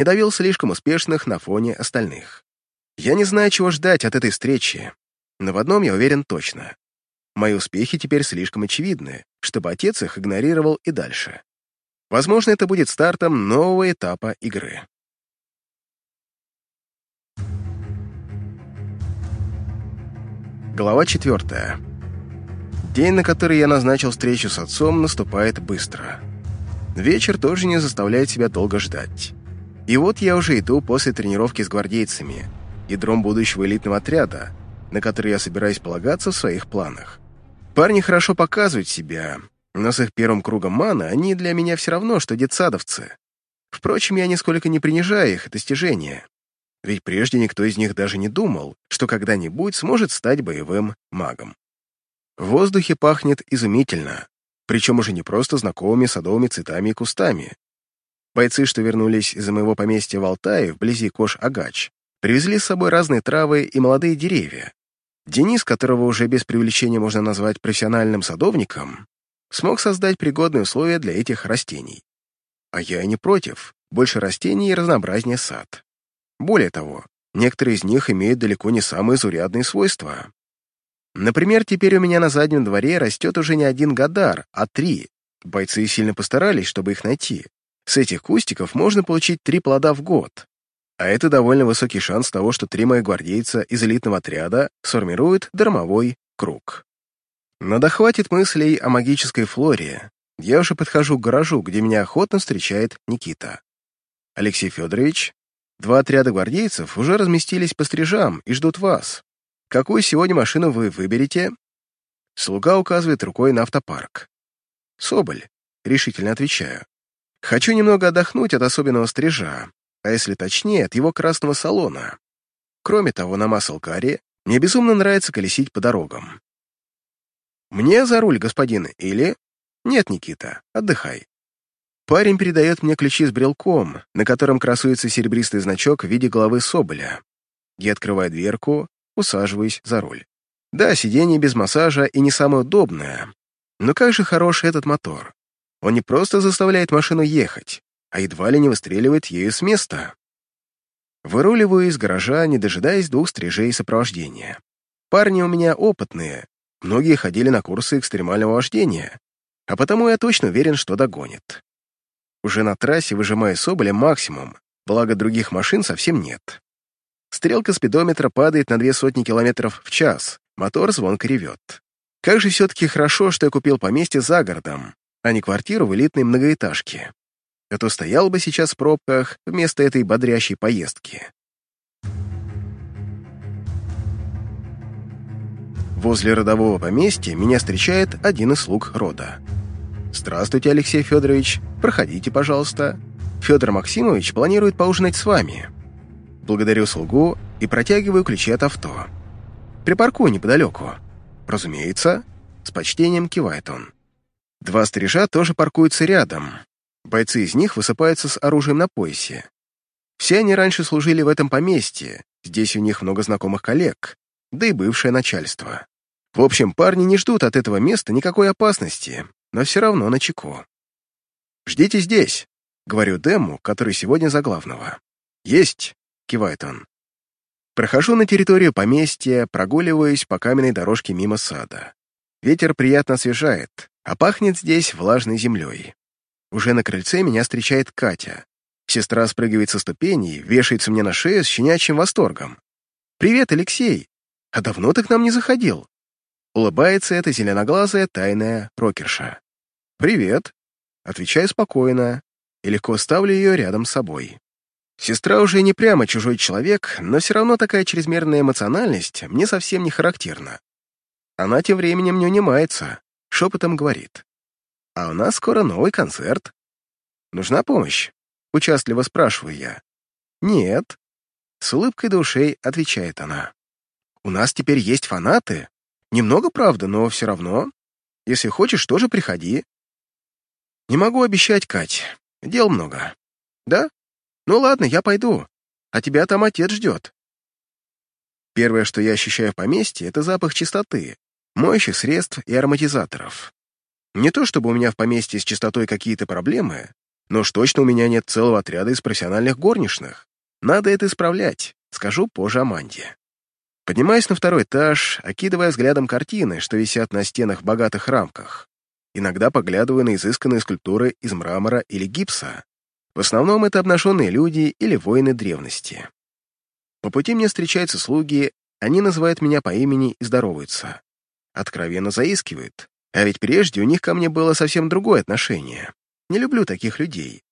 и довел слишком успешных на фоне остальных. Я не знаю, чего ждать от этой встречи, но в одном я уверен точно. Мои успехи теперь слишком очевидны, чтобы отец их игнорировал и дальше. Возможно, это будет стартом нового этапа игры. Глава четвертая. День, на который я назначил встречу с отцом, наступает быстро. Вечер тоже не заставляет себя долго ждать. И вот я уже иду после тренировки с гвардейцами, ядром будущего элитного отряда, на который я собираюсь полагаться в своих планах. Парни хорошо показывают себя, но с их первым кругом маны они для меня все равно, что детсадовцы. Впрочем, я нисколько не принижаю их достижения, ведь прежде никто из них даже не думал, что когда-нибудь сможет стать боевым магом. В воздухе пахнет изумительно, причем уже не просто знакомыми садовыми цветами и кустами. Бойцы, что вернулись из моего поместья в Алтае, вблизи Кош-Агач, привезли с собой разные травы и молодые деревья. Денис, которого уже без привлечения можно назвать профессиональным садовником, смог создать пригодные условия для этих растений. А я и не против, больше растений и разнообразнее сад. Более того, некоторые из них имеют далеко не самые заурядные свойства. Например, теперь у меня на заднем дворе растет уже не один гадар, а три. Бойцы сильно постарались, чтобы их найти. С этих кустиков можно получить три плода в год. А это довольно высокий шанс того, что три моих гвардейца из элитного отряда сформируют дармовой круг. Но да хватит мыслей о магической флоре. Я уже подхожу к гаражу, где меня охотно встречает Никита. Алексей Федорович, два отряда гвардейцев уже разместились по стрижам и ждут вас. Какую сегодня машину вы выберете? Слуга указывает рукой на автопарк. Соболь, решительно отвечаю. Хочу немного отдохнуть от особенного стрижа, а если точнее, от его красного салона. Кроме того, на Маслкаре мне безумно нравится колесить по дорогам. «Мне за руль, господин, или...» «Нет, Никита, отдыхай». Парень передает мне ключи с брелком, на котором красуется серебристый значок в виде головы соболя. Я открываю дверку, усаживаюсь за руль. Да, сиденье без массажа и не самое удобное, но как же хорош этот мотор. Он не просто заставляет машину ехать, а едва ли не выстреливает ею с места. Выруливаю из гаража, не дожидаясь двух стрижей сопровождения. Парни у меня опытные, Многие ходили на курсы экстремального вождения, а потому я точно уверен, что догонит. Уже на трассе выжимаю Соболя максимум, благо других машин совсем нет. Стрелка спидометра падает на две сотни километров в час, мотор звонко ревет. Как же все-таки хорошо, что я купил поместье за городом, а не квартиру в элитной многоэтажке. А то стоял бы сейчас в пробках вместо этой бодрящей поездки. Возле родового поместья меня встречает один из слуг рода. «Здравствуйте, Алексей Федорович. Проходите, пожалуйста. Федор Максимович планирует поужинать с вами». Благодарю слугу и протягиваю ключи от авто. «Припаркуй неподалеку». «Разумеется». С почтением кивает он. Два стрижа тоже паркуются рядом. Бойцы из них высыпаются с оружием на поясе. Все они раньше служили в этом поместье, здесь у них много знакомых коллег, да и бывшее начальство. В общем, парни не ждут от этого места никакой опасности, но все равно на чеку. «Ждите здесь», — говорю Дэму, который сегодня за главного. «Есть», — кивает он. Прохожу на территорию поместья, прогуливаюсь по каменной дорожке мимо сада. Ветер приятно освежает, а пахнет здесь влажной землей. Уже на крыльце меня встречает Катя. Сестра спрыгивает со ступеней, вешается мне на шею с щенячьим восторгом. «Привет, Алексей! А давно ты к нам не заходил?» Улыбается эта зеленоглазая тайная рокерша. «Привет!» Отвечаю спокойно и легко ставлю ее рядом с собой. Сестра уже не прямо чужой человек, но все равно такая чрезмерная эмоциональность мне совсем не характерна. Она тем временем не унимается, шепотом говорит. «А у нас скоро новый концерт. Нужна помощь?» Участливо спрашиваю я. «Нет». С улыбкой до ушей отвечает она. «У нас теперь есть фанаты, Немного, правда, но все равно. Если хочешь, тоже приходи. Не могу обещать, Кать. Дел много. Да? Ну ладно, я пойду. А тебя там отец ждет. Первое, что я ощущаю в поместье, это запах чистоты, моющих средств и ароматизаторов. Не то чтобы у меня в поместье с чистотой какие-то проблемы, Но уж точно у меня нет целого отряда из профессиональных горничных. Надо это исправлять, скажу позже Аманде. Поднимаюсь на второй этаж, окидывая взглядом картины, что висят на стенах в богатых рамках. Иногда поглядываю на изысканные скульптуры из мрамора или гипса. В основном это обнаженные люди или воины древности. По пути мне встречаются слуги, они называют меня по имени и здороваются. Откровенно заискивают. А ведь прежде у них ко мне было совсем другое отношение. Не люблю таких людей.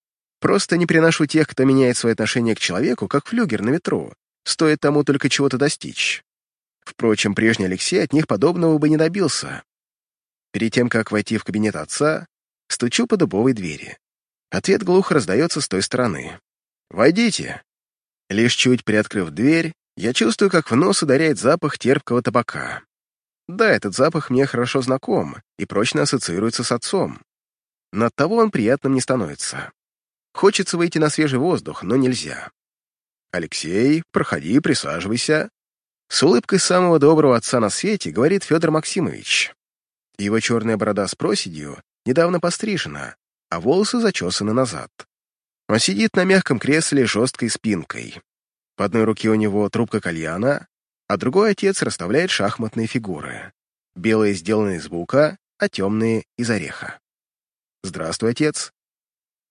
Просто не приношу тех, кто меняет свое отношение к человеку, как флюгер на ветру. Стоит тому только чего-то достичь. Впрочем, прежний Алексей от них подобного бы не добился. Перед тем, как войти в кабинет отца, стучу по дубовой двери. Ответ глухо раздается с той стороны. «Войдите!» Лишь чуть приоткрыв дверь, я чувствую, как в нос ударяет запах терпкого табака. Да, этот запах мне хорошо знаком и прочно ассоциируется с отцом. Но от того он приятным не становится. Хочется выйти на свежий воздух, но нельзя. «Алексей, проходи, присаживайся». С улыбкой самого доброго отца на свете говорит Федор Максимович. Его черная борода с проседью недавно пострижена, а волосы зачесаны назад. Он сидит на мягком кресле с жесткой спинкой. В одной руке у него трубка кальяна, а другой отец расставляет шахматные фигуры. Белые сделаны из бука, а темные — из ореха. «Здравствуй, отец».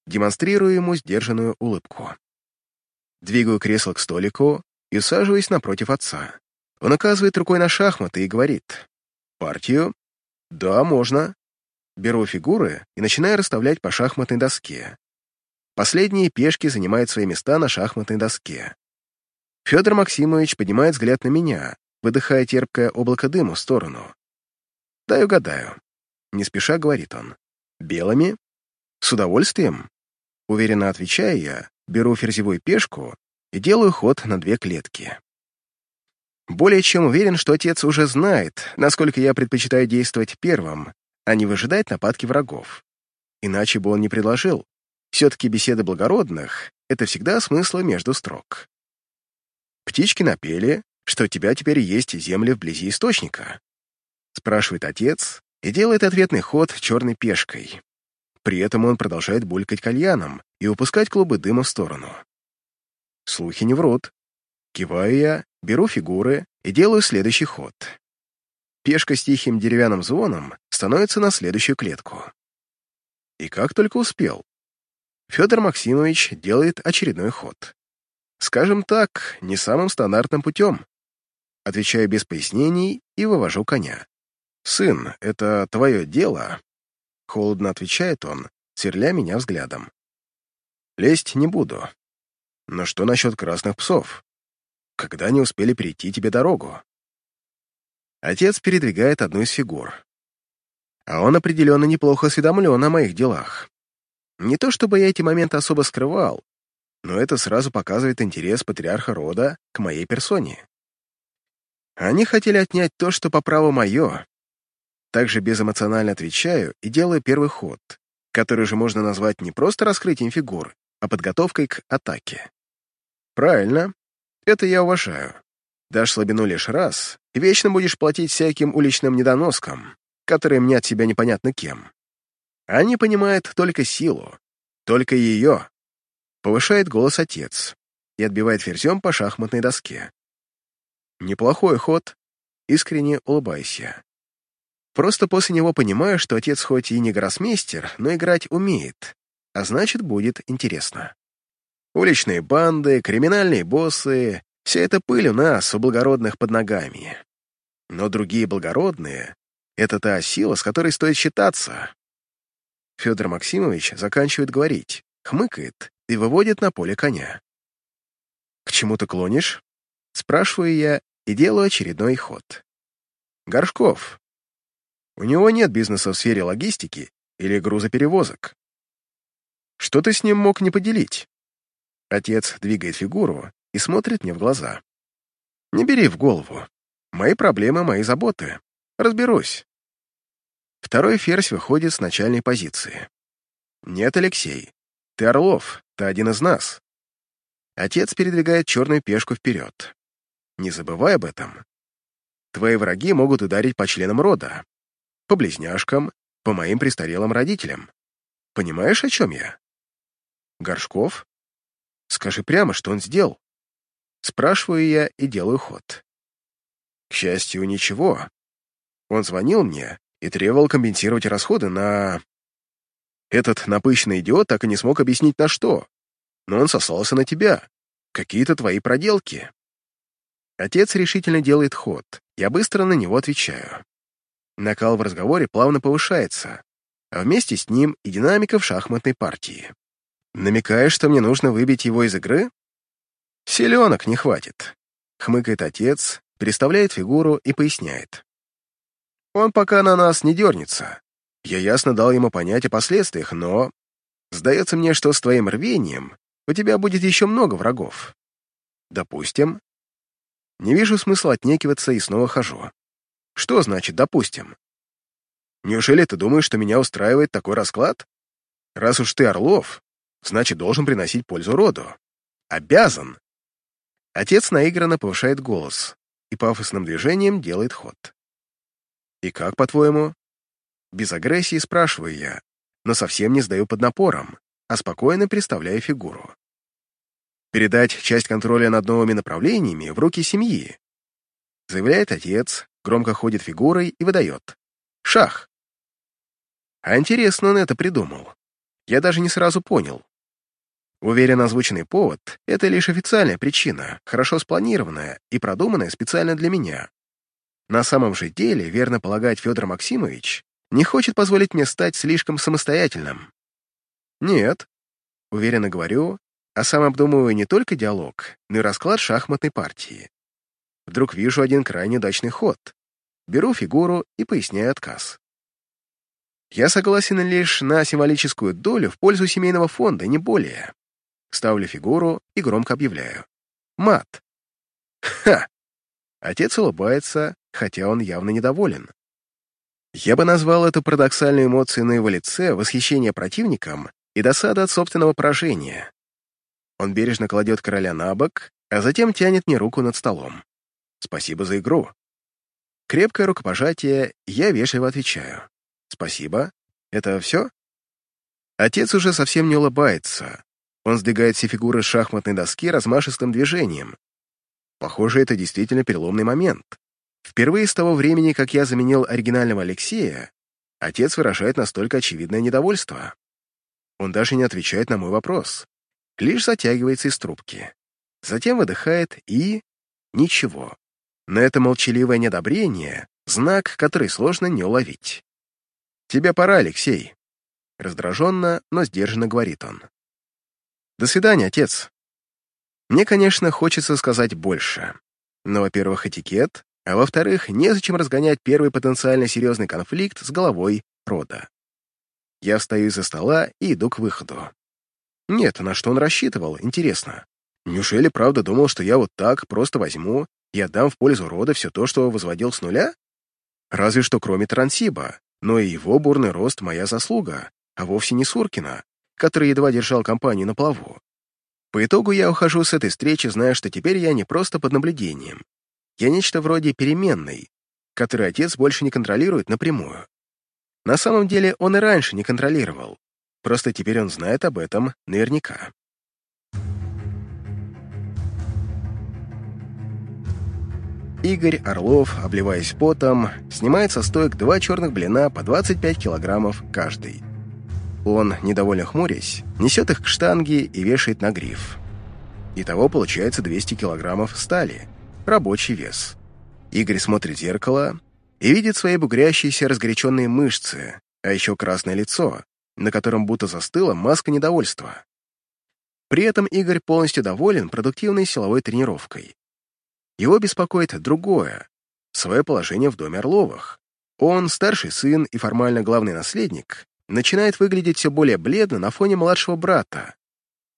Демонстрирую ему сдержанную улыбку. Двигаю кресло к столику и усаживаюсь напротив отца. Он оказывает рукой на шахматы и говорит. «Партию?» «Да, можно». Беру фигуры и начинаю расставлять по шахматной доске. Последние пешки занимают свои места на шахматной доске. Федор Максимович поднимает взгляд на меня, выдыхая терпкое облако дыма в сторону. «Дай угадаю». Не спеша говорит он. «Белыми?» «С удовольствием?» Уверенно отвечаю я, беру ферзевую пешку и делаю ход на две клетки. Более чем уверен, что отец уже знает, насколько я предпочитаю действовать первым, а не выжидать нападки врагов. Иначе бы он не предложил. Все-таки беседы благородных — это всегда смысла между строк. Птички напели, что у тебя теперь есть земли вблизи источника. Спрашивает отец и делает ответный ход черной пешкой. При этом он продолжает булькать кальяном и выпускать клубы дыма в сторону. Слухи не врут. Киваю я, беру фигуры и делаю следующий ход. Пешка с тихим деревянным звоном становится на следующую клетку. И как только успел. Федор Максимович делает очередной ход. Скажем так, не самым стандартным путем. Отвечаю без пояснений и вывожу коня. «Сын, это твое дело?» Холодно отвечает он, сверля меня взглядом. «Лезть не буду. Но что насчет красных псов? Когда они успели перейти тебе дорогу?» Отец передвигает одну из фигур. А он определенно неплохо осведомлен о моих делах. Не то чтобы я эти моменты особо скрывал, но это сразу показывает интерес патриарха рода к моей персоне. Они хотели отнять то, что по праву мое. Также безэмоционально отвечаю и делаю первый ход, который же можно назвать не просто раскрытием фигур, а подготовкой к атаке. Правильно, это я уважаю. Дашь слабину лишь раз, и вечно будешь платить всяким уличным недоноскам, которые мнят себя непонятно кем. Они понимают только силу, только ее, Повышает голос отец и отбивает ферзем по шахматной доске. Неплохой ход. Искренне улыбайся. Просто после него понимаю, что отец хоть и не гроссмейстер, но играть умеет, а значит, будет интересно. Уличные банды, криминальные боссы — вся эта пыль у нас, у благородных, под ногами. Но другие благородные — это та сила, с которой стоит считаться. Федор Максимович заканчивает говорить, хмыкает и выводит на поле коня. «К чему ты клонишь?» Спрашиваю я и делаю очередной ход. «Горшков. У него нет бизнеса в сфере логистики или грузоперевозок. Что ты с ним мог не поделить?» Отец двигает фигуру и смотрит мне в глаза. «Не бери в голову. Мои проблемы — мои заботы. Разберусь». Второй ферзь выходит с начальной позиции. «Нет, Алексей, ты Орлов, ты один из нас. Отец передвигает черную пешку вперед. Не забывай об этом. Твои враги могут ударить по членам рода, по близняшкам, по моим престарелым родителям. Понимаешь, о чем я? Горшков? Скажи прямо, что он сделал. Спрашиваю я и делаю ход. К счастью, ничего. Он звонил мне и требовал компенсировать расходы на... Этот напыщенный идиот так и не смог объяснить на что. Но он сослался на тебя. Какие-то твои проделки. Отец решительно делает ход. Я быстро на него отвечаю. Накал в разговоре плавно повышается, а вместе с ним и динамика в шахматной партии. Намекаешь, что мне нужно выбить его из игры? Селенок не хватит. Хмыкает отец, переставляет фигуру и поясняет. Он пока на нас не дернется. Я ясно дал ему понять о последствиях, но... Сдается мне, что с твоим рвением у тебя будет еще много врагов. Допустим. Не вижу смысла отнекиваться и снова хожу. Что значит «допустим»? Неужели ты думаешь, что меня устраивает такой расклад? Раз уж ты Орлов, значит, должен приносить пользу роду. Обязан. Отец наигранно повышает голос и пафосным движением делает ход. И как, по-твоему? Без агрессии спрашиваю я, но совсем не сдаю под напором, а спокойно представляю фигуру. Передать часть контроля над новыми направлениями в руки семьи, заявляет отец, громко ходит фигурой и выдает. Шах. А интересно он это придумал. Я даже не сразу понял. Уверен, озвученный повод — это лишь официальная причина, хорошо спланированная и продуманная специально для меня. На самом же деле, верно полагать, Федор Максимович не хочет позволить мне стать слишком самостоятельным. Нет, уверенно говорю, а сам обдумываю не только диалог, но и расклад шахматной партии. Вдруг вижу один крайне удачный ход. Беру фигуру и поясняю отказ. Я согласен лишь на символическую долю в пользу семейного фонда, не более. Ставлю фигуру и громко объявляю. Мат. Ха! Отец улыбается, хотя он явно недоволен. Я бы назвал эту парадоксальную эмоцию на его лице восхищение противником и досада от собственного поражения. Он бережно кладет короля на бок, а затем тянет мне руку над столом. Спасибо за игру. Крепкое рукопожатие, я вежливо отвечаю. Спасибо. Это все? Отец уже совсем не улыбается. Он сдвигает все фигуры шахматной доски размашистым движением. Похоже, это действительно переломный момент. Впервые с того времени, как я заменил оригинального Алексея, отец выражает настолько очевидное недовольство. Он даже не отвечает на мой вопрос, лишь затягивается из трубки. Затем выдыхает и... ничего. Но это молчаливое неодобрение — знак, который сложно не уловить. «Тебе пора, Алексей», — раздраженно, но сдержанно говорит он. «До свидания, отец». Мне, конечно, хочется сказать больше. Но, во-первых, этикет, а во-вторых, незачем разгонять первый потенциально серьезный конфликт с головой рода. Я встаю из-за стола и иду к выходу. Нет, на что он рассчитывал, интересно. Неужели правда думал, что я вот так просто возьму и отдам в пользу рода все то, что возводил с нуля? Разве что кроме Трансиба, но и его бурный рост — моя заслуга, а вовсе не Суркина, который едва держал компанию на плаву. По итогу я ухожу с этой встречи, зная, что теперь я не просто под наблюдением. Я нечто вроде переменной, который отец больше не контролирует напрямую. На самом деле он и раньше не контролировал, просто теперь он знает об этом наверняка. Игорь Орлов, обливаясь потом, снимает со стоек два черных блина по 25 килограммов каждый. Он, недовольно хмурясь, несет их к штанге и вешает на гриф. Итого получается 200 килограммов стали. Рабочий вес. Игорь смотрит в зеркало и видит свои бугрящиеся разгоряченные мышцы, а еще красное лицо, на котором будто застыла маска недовольства. При этом Игорь полностью доволен продуктивной силовой тренировкой. Его беспокоит другое — свое положение в доме Орловых. Он, старший сын и формально главный наследник, начинает выглядеть все более бледно на фоне младшего брата.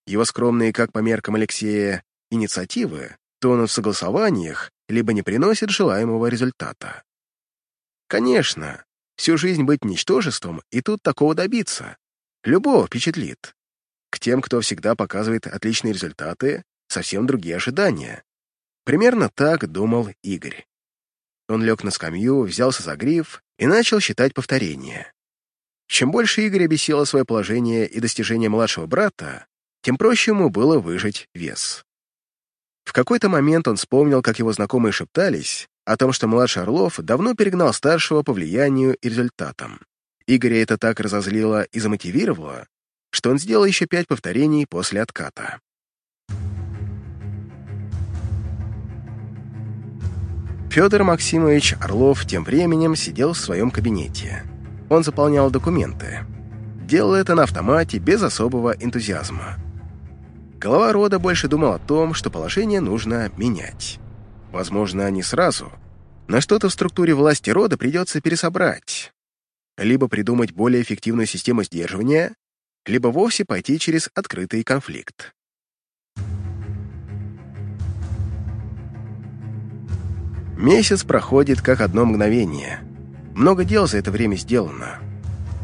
Его скромные, как по меркам Алексея, инициативы тонут в согласованиях, либо не приносят желаемого результата. Конечно, всю жизнь быть ничтожеством и тут такого добиться. Любого впечатлит. К тем, кто всегда показывает отличные результаты, совсем другие ожидания. Примерно так думал Игорь. Он лег на скамью, взялся за гриф и начал считать повторения. Чем больше Игорь объяснял свое положение и достижения младшего брата, тем проще ему было выжать вес. В какой-то момент он вспомнил, как его знакомые шептались о том, что младший Орлов давно перегнал старшего по влиянию и результатам. Игоря это так разозлило и замотивировало, что он сделал еще пять повторений после отката. Федор Максимович Орлов тем временем сидел в своем кабинете. Он заполнял документы. Делал это на автомате без особого энтузиазма. Голова рода больше думал о том, что положение нужно менять. Возможно, не сразу, но что-то в структуре власти рода придется пересобрать. Либо придумать более эффективную систему сдерживания, либо вовсе пойти через открытый конфликт. Месяц проходит как одно мгновение. Много дел за это время сделано.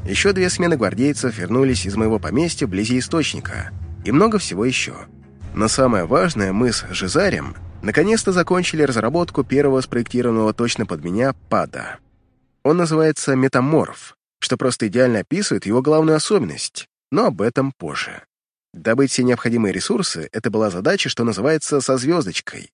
Еще две смены гвардейцев вернулись из моего поместья вблизи источника, и много всего еще. Но самое важное, мы с Жизарем наконец-то закончили разработку первого спроектированного точно под меня пада. Он называется «Метаморф», что просто идеально описывает его главную особенность, но об этом позже. Добыть все необходимые ресурсы — это была задача, что называется, со звездочкой.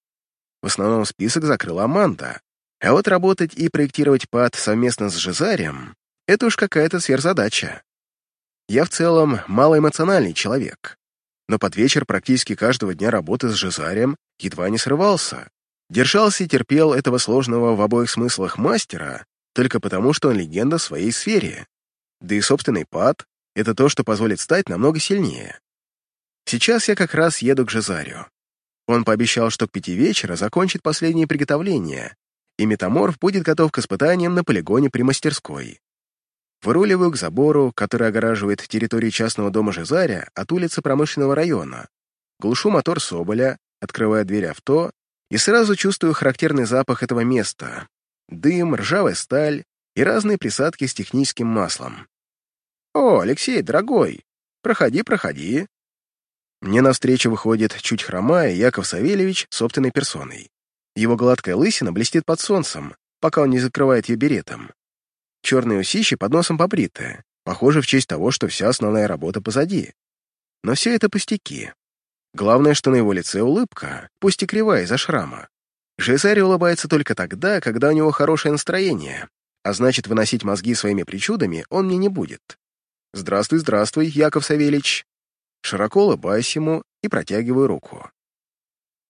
В основном список закрыла Аманда. А вот работать и проектировать пад совместно с Жизарием — это уж какая-то сверхзадача. Я в целом малоэмоциональный человек, но под вечер практически каждого дня работы с Жизарием едва не срывался. Держался и терпел этого сложного в обоих смыслах мастера только потому, что он легенда в своей сфере. Да и собственный пад — это то, что позволит стать намного сильнее. Сейчас я как раз еду к Жизарию. Он пообещал, что к пяти вечера закончит последние приготовления, и метаморф будет готов к испытаниям на полигоне при мастерской. Выруливаю к забору, который огораживает территорию частного дома Жизаря от улицы промышленного района. Глушу мотор Соболя, открываю дверь авто и сразу чувствую характерный запах этого места. Дым, ржавая сталь и разные присадки с техническим маслом. «О, Алексей, дорогой, проходи, проходи», мне навстречу выходит, чуть хромая, Яков Савельевич собственной персоной. Его гладкая лысина блестит под солнцем, пока он не закрывает ее беретом. Черные усищи под носом побриты, похоже, в честь того, что вся основная работа позади. Но все это пустяки. Главное, что на его лице улыбка, пусть и кривая из-за шрама. Жизарь улыбается только тогда, когда у него хорошее настроение, а значит, выносить мозги своими причудами он мне не будет. «Здравствуй, здравствуй, Яков Савельич», широко улыбаюсь ему и протягиваю руку.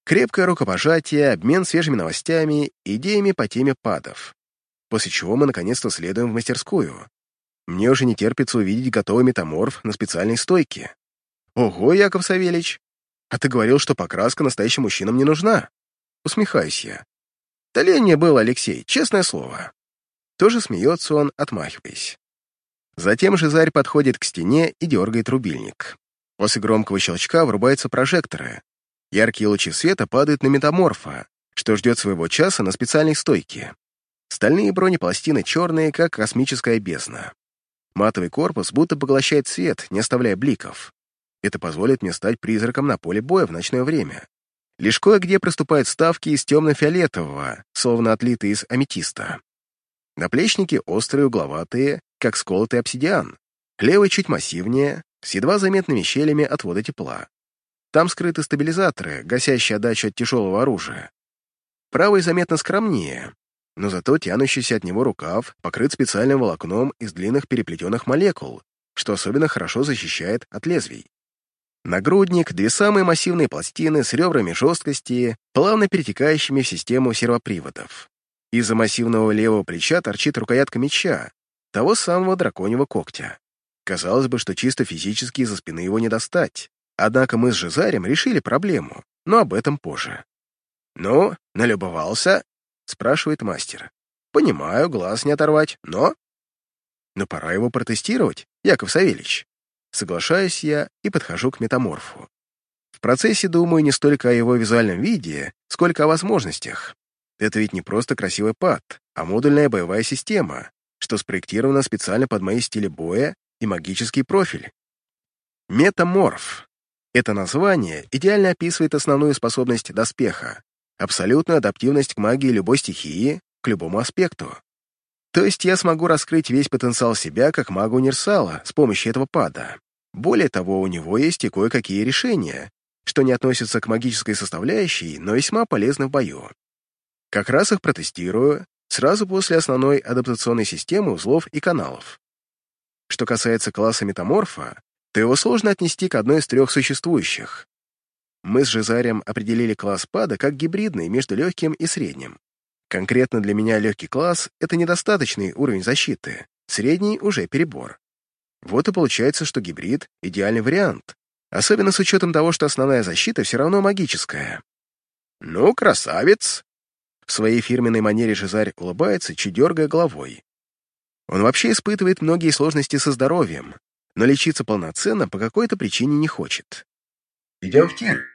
Крепкое рукопожатие, обмен свежими новостями, идеями по теме падов. После чего мы наконец-то следуем в мастерскую. Мне уже не терпится увидеть готовый метаморф на специальной стойке. Ого, Яков Савельич, а ты говорил, что покраска настоящим мужчинам не нужна. Усмехаюсь я. Да лень мне было, Алексей, честное слово. Тоже смеется он, отмахиваясь. Затем Жизарь подходит к стене и дергает рубильник. После громкого щелчка врубаются прожекторы. Яркие лучи света падают на метаморфа, что ждет своего часа на специальной стойке. Стальные бронепластины черные, как космическая бездна. Матовый корпус будто поглощает свет, не оставляя бликов. Это позволит мне стать призраком на поле боя в ночное время. Лишь кое-где проступают ставки из темно-фиолетового, словно отлитые из аметиста. Наплечники острые, угловатые, как сколотый обсидиан. Левый чуть массивнее, с едва заметными щелями отвода тепла. Там скрыты стабилизаторы, гасящие отдачу от тяжелого оружия. Правый заметно скромнее, но зато тянущийся от него рукав покрыт специальным волокном из длинных переплетенных молекул, что особенно хорошо защищает от лезвий. Нагрудник — две самые массивные пластины с ребрами жесткости, плавно перетекающими в систему сервоприводов. Из-за массивного левого плеча торчит рукоятка меча, того самого драконьего когтя. Казалось бы, что чисто физически из-за спины его не достать. Однако мы с Жизарем решили проблему, но об этом позже. «Ну, налюбовался?» — спрашивает мастер. «Понимаю, глаз не оторвать, но...» «Но пора его протестировать, Яков Савельич». Соглашаюсь я и подхожу к метаморфу. В процессе думаю не столько о его визуальном виде, сколько о возможностях. Это ведь не просто красивый пад, а модульная боевая система, что спроектирована специально под мои стили боя и магический профиль. Метаморф. Это название идеально описывает основную способность доспеха, абсолютную адаптивность к магии любой стихии, к любому аспекту. То есть я смогу раскрыть весь потенциал себя как магу Нерсала с помощью этого пада. Более того, у него есть и кое-какие решения, что не относятся к магической составляющей, но весьма полезны в бою. Как раз их протестирую сразу после основной адаптационной системы узлов и каналов. Что касается класса метаморфа, то его сложно отнести к одной из трех существующих. Мы с Жизарем определили класс пада как гибридный между легким и средним. Конкретно для меня легкий класс — это недостаточный уровень защиты, средний — уже перебор. Вот и получается, что гибрид — идеальный вариант, особенно с учетом того, что основная защита все равно магическая. «Ну, красавец!» В своей фирменной манере Жизарь улыбается, чуть дергая головой. Он вообще испытывает многие сложности со здоровьем, но лечиться полноценно по какой-то причине не хочет. «Идем в тир!»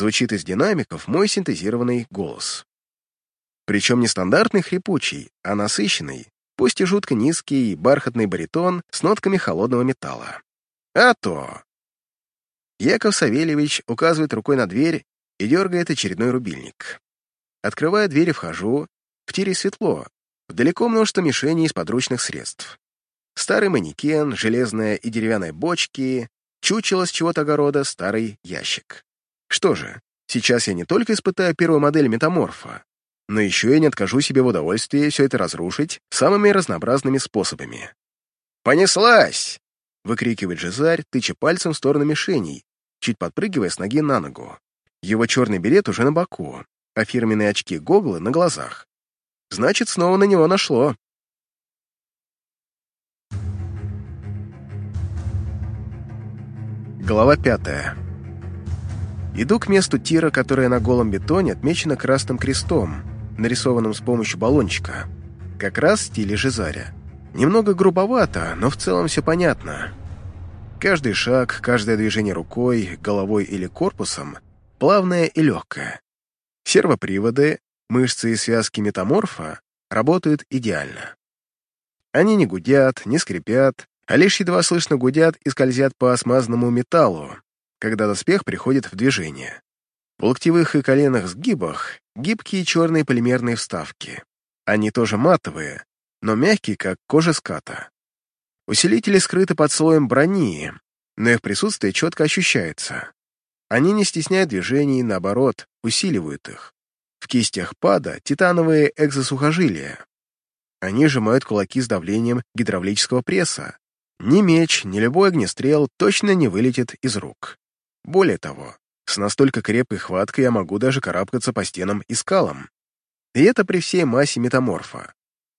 Звучит из динамиков мой синтезированный голос. Причем не стандартный хрипучий, а насыщенный, пусть и жутко низкий, бархатный баритон с нотками холодного металла. А то! Яков Савельевич указывает рукой на дверь и дергает очередной рубильник. Открывая дверь и вхожу. В тире светло. Вдалеко множество мишеней из подручных средств. Старый манекен, железная и деревянная бочки, чучело с чего-то огорода, старый ящик. Что же, сейчас я не только испытаю первую модель метаморфа, но еще и не откажу себе в удовольствии все это разрушить самыми разнообразными способами. «Понеслась!» — выкрикивает Жизарь, тыча пальцем в сторону мишеней, чуть подпрыгивая с ноги на ногу. Его черный берет уже на боку, а фирменные очки-гоглы на глазах. Значит, снова на него нашло. Глава пятая. Иду к месту тира, которое на голом бетоне отмечено красным крестом, нарисованным с помощью баллончика. Как раз в стиле Жизаря. Немного грубовато, но в целом все понятно. Каждый шаг, каждое движение рукой, головой или корпусом плавное и легкое. Сервоприводы, мышцы и связки метаморфа работают идеально. Они не гудят, не скрипят, а лишь едва слышно гудят и скользят по смазанному металлу, когда доспех приходит в движение. В локтевых и коленных сгибах гибкие черные полимерные вставки. Они тоже матовые, но мягкие, как кожа ската. Усилители скрыты под слоем брони, но их присутствие четко ощущается. Они не стесняют движений, наоборот, усиливают их. В кистях пада титановые экзосухожилия. Они сжимают кулаки с давлением гидравлического пресса. Ни меч, ни любой огнестрел точно не вылетит из рук. Более того, с настолько крепкой хваткой я могу даже карабкаться по стенам и скалам. И это при всей массе метаморфа.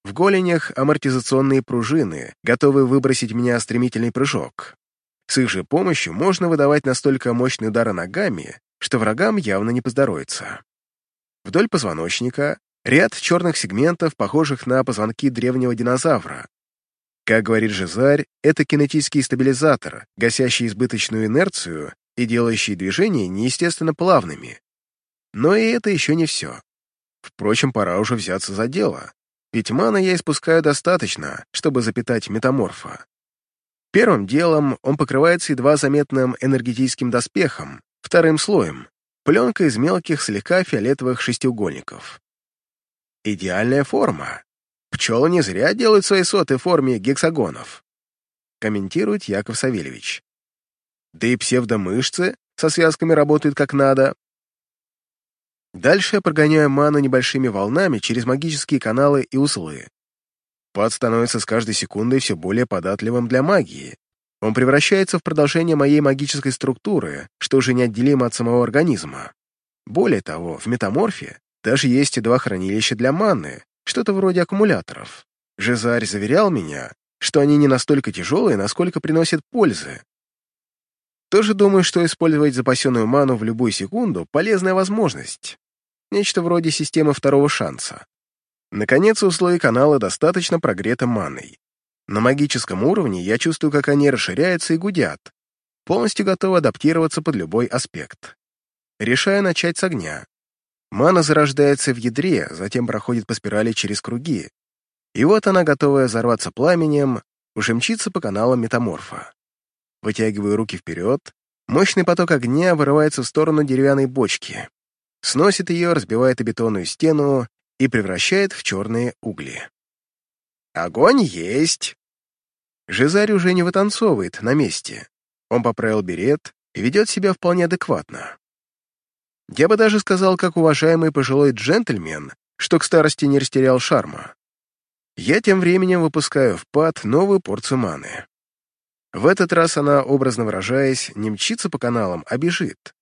В голенях амортизационные пружины, готовые выбросить меня стремительный прыжок. С их же помощью можно выдавать настолько мощные удары ногами, что врагам явно не поздоровится. Вдоль позвоночника ряд черных сегментов, похожих на позвонки древнего динозавра. Как говорит Жизарь, это кинетический стабилизатор, гасящий избыточную инерцию и делающий движения неестественно плавными. Но и это еще не все. Впрочем, пора уже взяться за дело. Ведь мана я испускаю достаточно, чтобы запитать метаморфа. Первым делом он покрывается едва заметным энергетическим доспехом, вторым слоем — пленкой из мелких слегка фиолетовых шестиугольников. Идеальная форма. Пчелы не зря делают свои соты в форме гексагонов, комментирует Яков Савельевич. Да и псевдомышцы со связками работают как надо, Дальше я прогоняю ману небольшими волнами через магические каналы и узлы. Пад становится с каждой секундой все более податливым для магии. Он превращается в продолжение моей магической структуры, что уже неотделимо от самого организма. Более того, в метаморфе даже есть и два хранилища для маны, что-то вроде аккумуляторов. Жизарь заверял меня, что они не настолько тяжелые, насколько приносят пользы. Тоже думаю, что использовать запасенную ману в любую секунду — полезная возможность. Нечто вроде системы второго шанса. Наконец, условия канала достаточно прогреты маной. На магическом уровне я чувствую, как они расширяются и гудят. Полностью готов адаптироваться под любой аспект. Решаю начать с огня. Мана зарождается в ядре, затем проходит по спирали через круги. И вот она, готовая взорваться пламенем, уже мчится по каналам метаморфа. Вытягиваю руки вперед, мощный поток огня вырывается в сторону деревянной бочки сносит ее, разбивает бетонную стену и превращает в черные угли. Огонь есть! Жизарь уже не вытанцовывает на месте. Он поправил берет и ведет себя вполне адекватно. Я бы даже сказал, как уважаемый пожилой джентльмен, что к старости не растерял шарма. Я тем временем выпускаю в пад новую порцию маны. В этот раз она, образно выражаясь, не мчится по каналам, а бежит.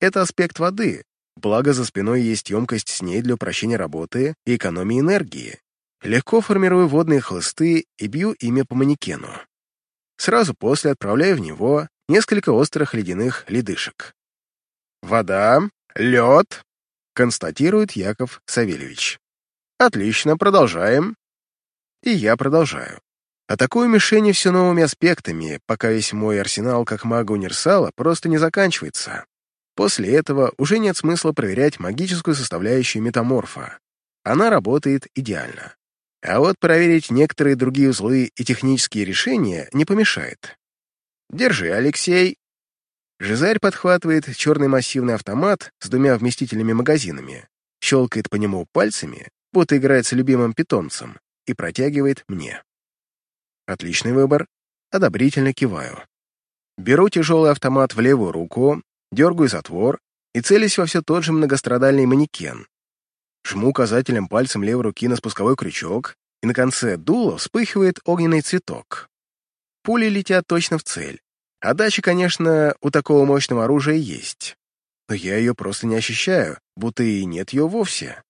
Это аспект воды, благо за спиной есть емкость с ней для упрощения работы и экономии энергии. Легко формирую водные хлысты и бью ими по манекену. Сразу после отправляю в него несколько острых ледяных ледышек. «Вода, лед», — констатирует Яков Савельевич. «Отлично, продолжаем». И я продолжаю. Атакую мишени все новыми аспектами, пока весь мой арсенал как мага-универсала просто не заканчивается. После этого уже нет смысла проверять магическую составляющую метаморфа. Она работает идеально. А вот проверить некоторые другие узлы и технические решения не помешает. «Держи, Алексей!» Жизарь подхватывает черный массивный автомат с двумя вместительными магазинами, щелкает по нему пальцами, будто играет с любимым питомцем, и протягивает мне. Отличный выбор. Одобрительно киваю. Беру тяжелый автомат в левую руку, дергаю затвор и целюсь во все тот же многострадальный манекен. Жму указательным пальцем левой руки на спусковой крючок, и на конце дула вспыхивает огненный цветок. Пули летят точно в цель. А дача, конечно, у такого мощного оружия есть. Но я ее просто не ощущаю, будто и нет ее вовсе.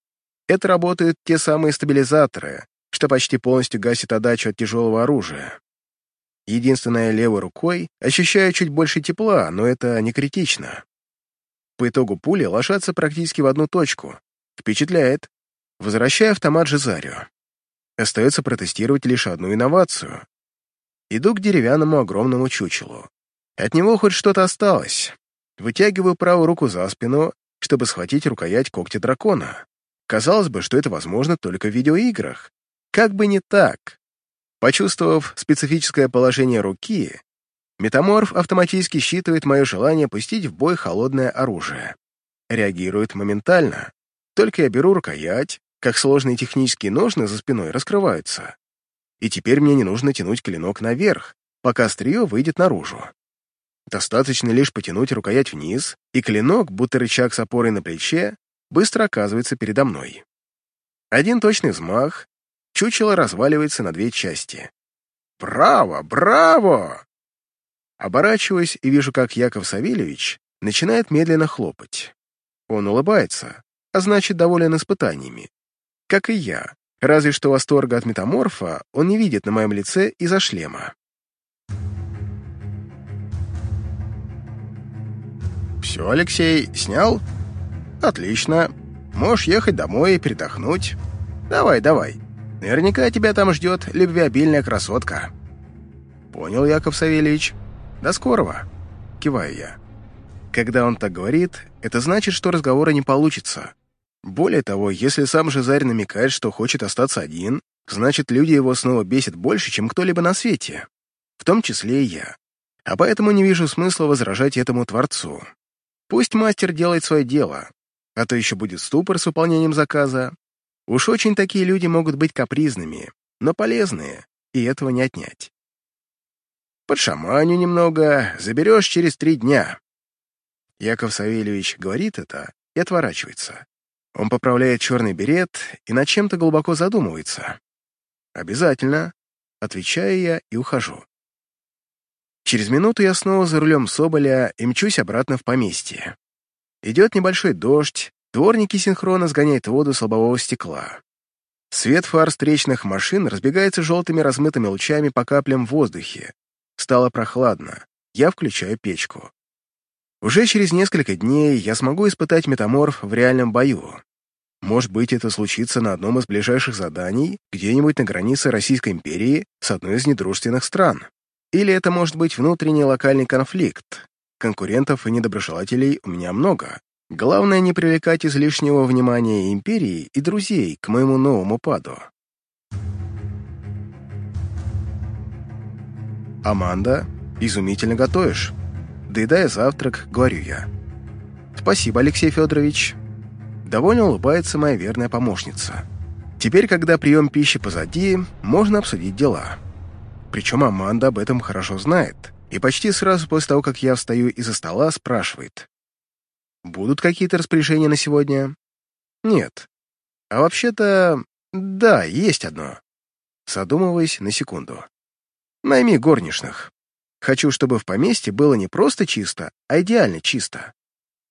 Это работают те самые стабилизаторы, что почти полностью гасит отдачу от тяжелого оружия. Единственной левой рукой ощущаю чуть больше тепла, но это не критично. По итогу пули ложатся практически в одну точку. Впечатляет. Возвращаю автомат Жизарю. Остается протестировать лишь одну инновацию. Иду к деревянному огромному чучелу. От него хоть что-то осталось. Вытягиваю правую руку за спину, чтобы схватить рукоять когтя дракона. Казалось бы, что это возможно только в видеоиграх. Как бы не так. Почувствовав специфическое положение руки, метаморф автоматически считывает мое желание пустить в бой холодное оружие. Реагирует моментально. Только я беру рукоять, как сложные технические ножны за спиной раскрываются. И теперь мне не нужно тянуть клинок наверх, пока острие выйдет наружу. Достаточно лишь потянуть рукоять вниз, и клинок, будто рычаг с опорой на плече, быстро оказывается передо мной. Один точный взмах, чучело разваливается на две части. «Браво! Браво!» Оборачиваюсь и вижу, как Яков Савельевич начинает медленно хлопать. Он улыбается, а значит, доволен испытаниями. Как и я, разве что восторга от метаморфа он не видит на моем лице из-за шлема. «Все, Алексей, снял? Отлично. Можешь ехать домой и передохнуть. Давай, давай. Наверняка тебя там ждет любвеобильная красотка». «Понял, Яков Савельевич. До скорого», — киваю я. Когда он так говорит, это значит, что разговора не получится. Более того, если сам Жизарь намекает, что хочет остаться один, значит, люди его снова бесят больше, чем кто-либо на свете, в том числе и я. А поэтому не вижу смысла возражать этому Творцу. Пусть мастер делает свое дело, а то еще будет ступор с выполнением заказа, Уж очень такие люди могут быть капризными, но полезные, и этого не отнять. Подшаманю немного, заберешь через три дня. Яков Савельевич говорит это и отворачивается. Он поправляет черный берет и над чем-то глубоко задумывается. «Обязательно», — отвечаю я и ухожу. Через минуту я снова за рулем Соболя и мчусь обратно в поместье. Идет небольшой дождь, Дворники синхронно сгоняют воду с лобового стекла. Свет фар встречных машин разбегается желтыми размытыми лучами по каплям в воздухе. Стало прохладно. Я включаю печку. Уже через несколько дней я смогу испытать метаморф в реальном бою. Может быть, это случится на одном из ближайших заданий, где-нибудь на границе Российской империи с одной из недружественных стран. Или это может быть внутренний локальный конфликт. Конкурентов и недоброжелателей у меня много. Главное не привлекать излишнего внимания империи и друзей к моему новому паду. «Аманда, изумительно готовишь. Доедая завтрак, говорю я. Спасибо, Алексей Федорович. Довольно улыбается моя верная помощница. Теперь, когда прием пищи позади, можно обсудить дела. Причем Аманда об этом хорошо знает, и почти сразу после того, как я встаю из-за стола, спрашивает. «Будут какие-то распоряжения на сегодня?» «Нет. А вообще-то, да, есть одно». Задумываясь на секунду. «Найми горничных. Хочу, чтобы в поместье было не просто чисто, а идеально чисто.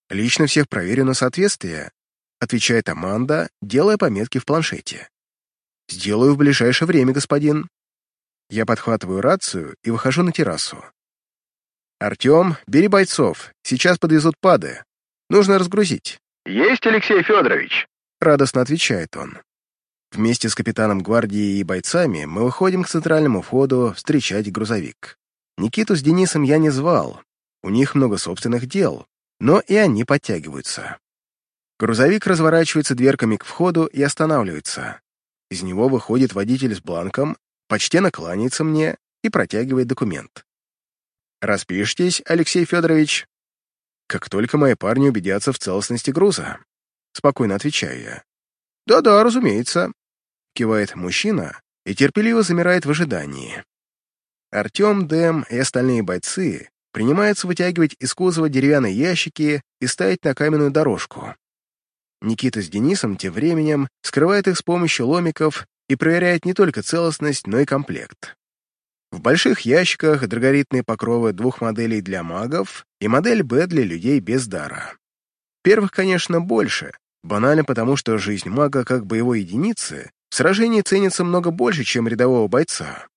Лично всех проверю на соответствие», отвечает Аманда, делая пометки в планшете. «Сделаю в ближайшее время, господин». Я подхватываю рацию и выхожу на террасу. «Артем, бери бойцов, сейчас подвезут пады. Нужно разгрузить». «Есть, Алексей Федорович!» — радостно отвечает он. Вместе с капитаном гвардии и бойцами мы выходим к центральному входу встречать грузовик. Никиту с Денисом я не звал, у них много собственных дел, но и они подтягиваются. Грузовик разворачивается дверками к входу и останавливается. Из него выходит водитель с бланком, почтенно кланяется мне и протягивает документ. «Распишитесь, Алексей Федорович?» «Как только мои парни убедятся в целостности груза», — спокойно отвечаю я. «Да-да, разумеется», — кивает мужчина и терпеливо замирает в ожидании. Артем, Дэм и остальные бойцы принимаются вытягивать из кузова деревянные ящики и ставить на каменную дорожку. Никита с Денисом тем временем скрывает их с помощью ломиков и проверяет не только целостность, но и комплект. В больших ящиках драгоритные покровы двух моделей для магов и модель Б для людей без дара. Первых, конечно, больше, банально потому, что жизнь мага как боевой единицы в сражении ценится много больше, чем рядового бойца.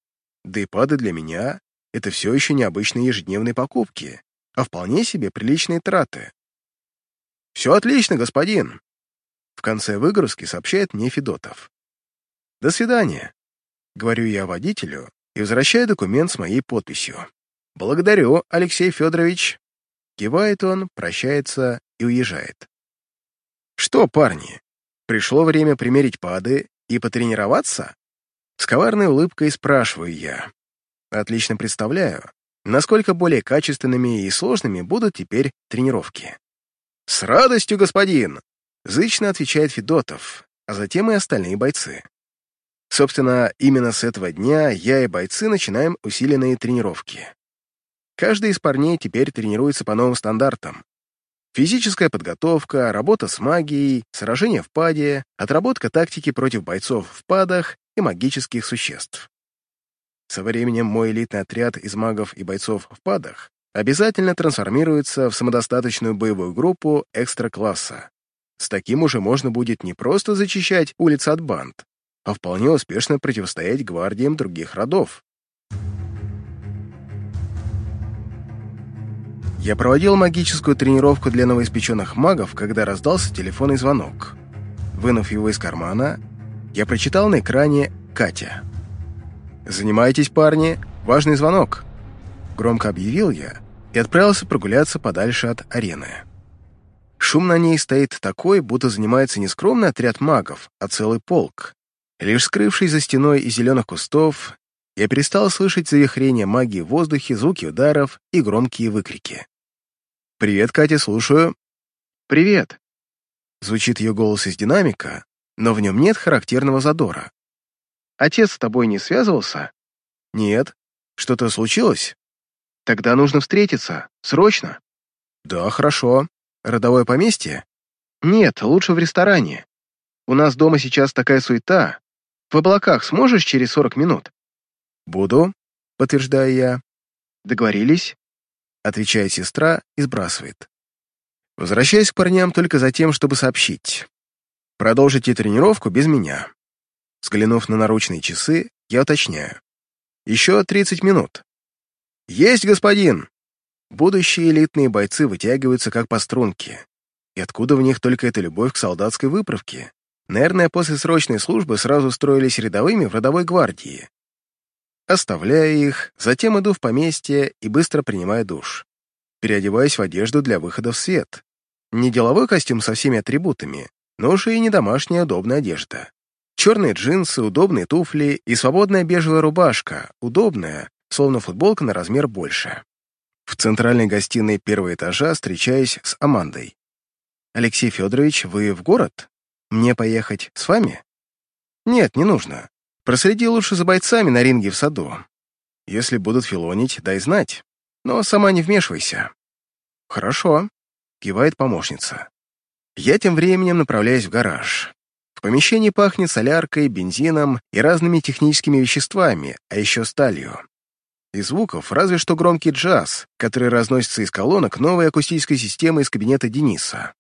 Да и пады для меня — это все еще необычные ежедневные покупки, а вполне себе приличные траты. «Все отлично, господин!» В конце выгрузки сообщает мне Федотов. «До свидания», — говорю я водителю, и возвращаю документ с моей подписью. «Благодарю, Алексей Федорович». Кивает он, прощается и уезжает. «Что, парни, пришло время примерить пады и потренироваться?» С коварной улыбкой спрашиваю я. Отлично представляю, насколько более качественными и сложными будут теперь тренировки. «С радостью, господин!» — зычно отвечает Федотов, а затем и остальные бойцы. Собственно, именно с этого дня я и бойцы начинаем усиленные тренировки. Каждый из парней теперь тренируется по новым стандартам. Физическая подготовка, работа с магией, сражение в паде, отработка тактики против бойцов в падах и магических существ. Со временем мой элитный отряд из магов и бойцов в падах обязательно трансформируется в самодостаточную боевую группу экстра-класса. С таким уже можно будет не просто зачищать улицы от банд, а вполне успешно противостоять гвардиям других родов. Я проводил магическую тренировку для новоиспеченных магов, когда раздался телефонный звонок. Вынув его из кармана, я прочитал на экране «Катя». «Занимайтесь, парни, важный звонок», — громко объявил я и отправился прогуляться подальше от арены. Шум на ней стоит такой, будто занимается не скромный отряд магов, а целый полк. Лишь скрывшись за стеной из зеленых кустов, я перестал слышать завихрение магии в воздухе, звуки ударов и громкие выкрики. «Привет, Катя, слушаю». «Привет», — звучит ее голос из динамика, но в нем нет характерного задора. «Отец с тобой не связывался?» «Нет. Что-то случилось?» «Тогда нужно встретиться. Срочно». «Да, хорошо. Родовое поместье?» «Нет, лучше в ресторане. У нас дома сейчас такая суета, в облаках сможешь через 40 минут?» «Буду», — подтверждаю я. «Договорились?» — отвечает сестра и сбрасывает. Возвращаюсь к парням только за тем, чтобы сообщить. Продолжите тренировку без меня. Взглянув на наручные часы, я уточняю. Еще 30 минут. «Есть, господин!» Будущие элитные бойцы вытягиваются как по струнке. И откуда в них только эта любовь к солдатской выправке? Наверное, после срочной службы сразу строились рядовыми в родовой гвардии. Оставляю их, затем иду в поместье и быстро принимаю душ. Переодеваюсь в одежду для выхода в свет. Не деловой костюм со всеми атрибутами, но уже и не домашняя удобная одежда. Черные джинсы, удобные туфли и свободная бежевая рубашка, удобная, словно футболка на размер больше. В центральной гостиной первого этажа встречаюсь с Амандой. «Алексей Федорович, вы в город?» Мне поехать с вами? Нет, не нужно. Проследи лучше за бойцами на ринге в саду. Если будут филонить, дай знать. но сама не вмешивайся». «Хорошо», — кивает помощница. Я тем временем направляюсь в гараж. В помещении пахнет соляркой, бензином и разными техническими веществами, а еще сталью. И звуков разве что громкий джаз, который разносится из колонок новой акустической системы из кабинета Дениса.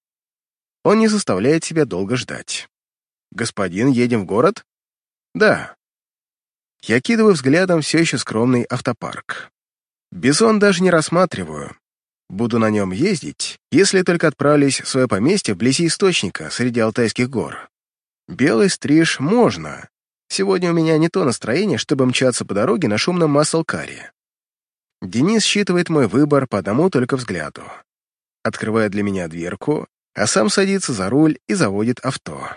Он не заставляет себя долго ждать. «Господин, едем в город?» «Да». Я кидываю взглядом все еще скромный автопарк. Бизон даже не рассматриваю. Буду на нем ездить, если только отправлюсь в свое поместье вблизи источника среди Алтайских гор. Белый стриж можно. Сегодня у меня не то настроение, чтобы мчаться по дороге на шумном маслкаре. Денис считывает мой выбор по одному только взгляду. Открывает для меня дверку, а сам садится за руль и заводит авто.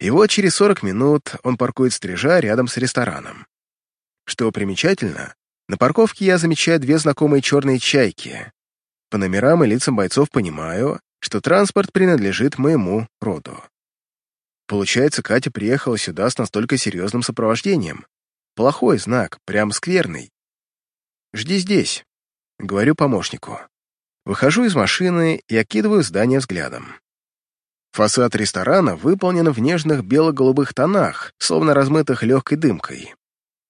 И вот через 40 минут он паркует стрижа рядом с рестораном. Что примечательно, на парковке я замечаю две знакомые черные чайки. По номерам и лицам бойцов понимаю, что транспорт принадлежит моему роду. Получается, Катя приехала сюда с настолько серьезным сопровождением. Плохой знак, прям скверный. «Жди здесь», — говорю помощнику. Выхожу из машины и окидываю здание взглядом. Фасад ресторана выполнен в нежных бело-голубых тонах, словно размытых легкой дымкой.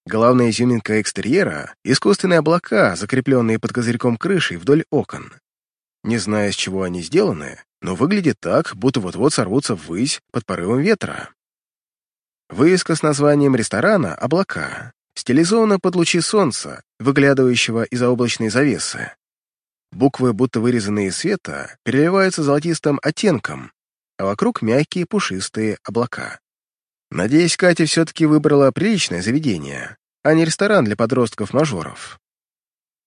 Главная изюминка экстерьера — искусственные облака, закрепленные под козырьком крыши вдоль окон. Не знаю, с чего они сделаны, но выглядит так, будто вот-вот сорвутся ввысь под порывом ветра. Вывеска с названием ресторана «Облака» стилизована под лучи солнца, выглядывающего из-за облачной завесы. Буквы, будто вырезанные из света, переливаются золотистым оттенком, а вокруг мягкие пушистые облака. Надеюсь, Катя все-таки выбрала приличное заведение, а не ресторан для подростков-мажоров.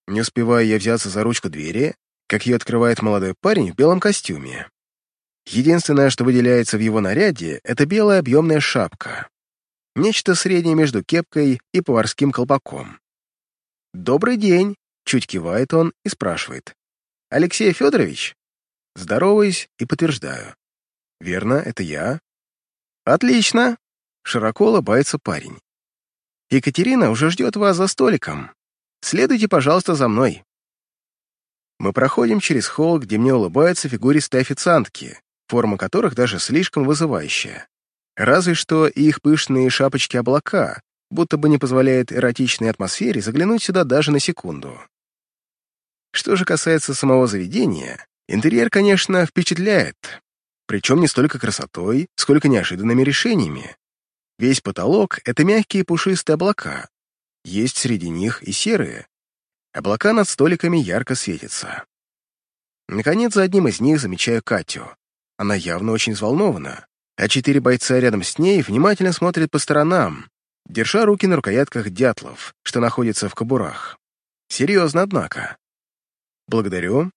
Не успеваю я взяться за ручку двери, как ее открывает молодой парень в белом костюме. Единственное, что выделяется в его наряде, это белая объемная шапка. Нечто среднее между кепкой и поварским колпаком. «Добрый день!» — чуть кивает он и спрашивает. «Алексей Федорович?» Здороваюсь и подтверждаю. «Верно, это я». «Отлично!» — широко улыбается парень. «Екатерина уже ждет вас за столиком. Следуйте, пожалуйста, за мной». Мы проходим через холл, где мне улыбаются фигуристые официантки, форма которых даже слишком вызывающая. Разве что их пышные шапочки облака, будто бы не позволяет эротичной атмосфере заглянуть сюда даже на секунду. Что же касается самого заведения, интерьер, конечно, впечатляет, причем не столько красотой, сколько неожиданными решениями. Весь потолок — это мягкие пушистые облака. Есть среди них и серые, Облака над столиками ярко светятся. Наконец, за одним из них замечаю Катю. Она явно очень взволнована, а четыре бойца рядом с ней внимательно смотрят по сторонам, держа руки на рукоятках дятлов, что находятся в кобурах. Серьезно, однако. Благодарю.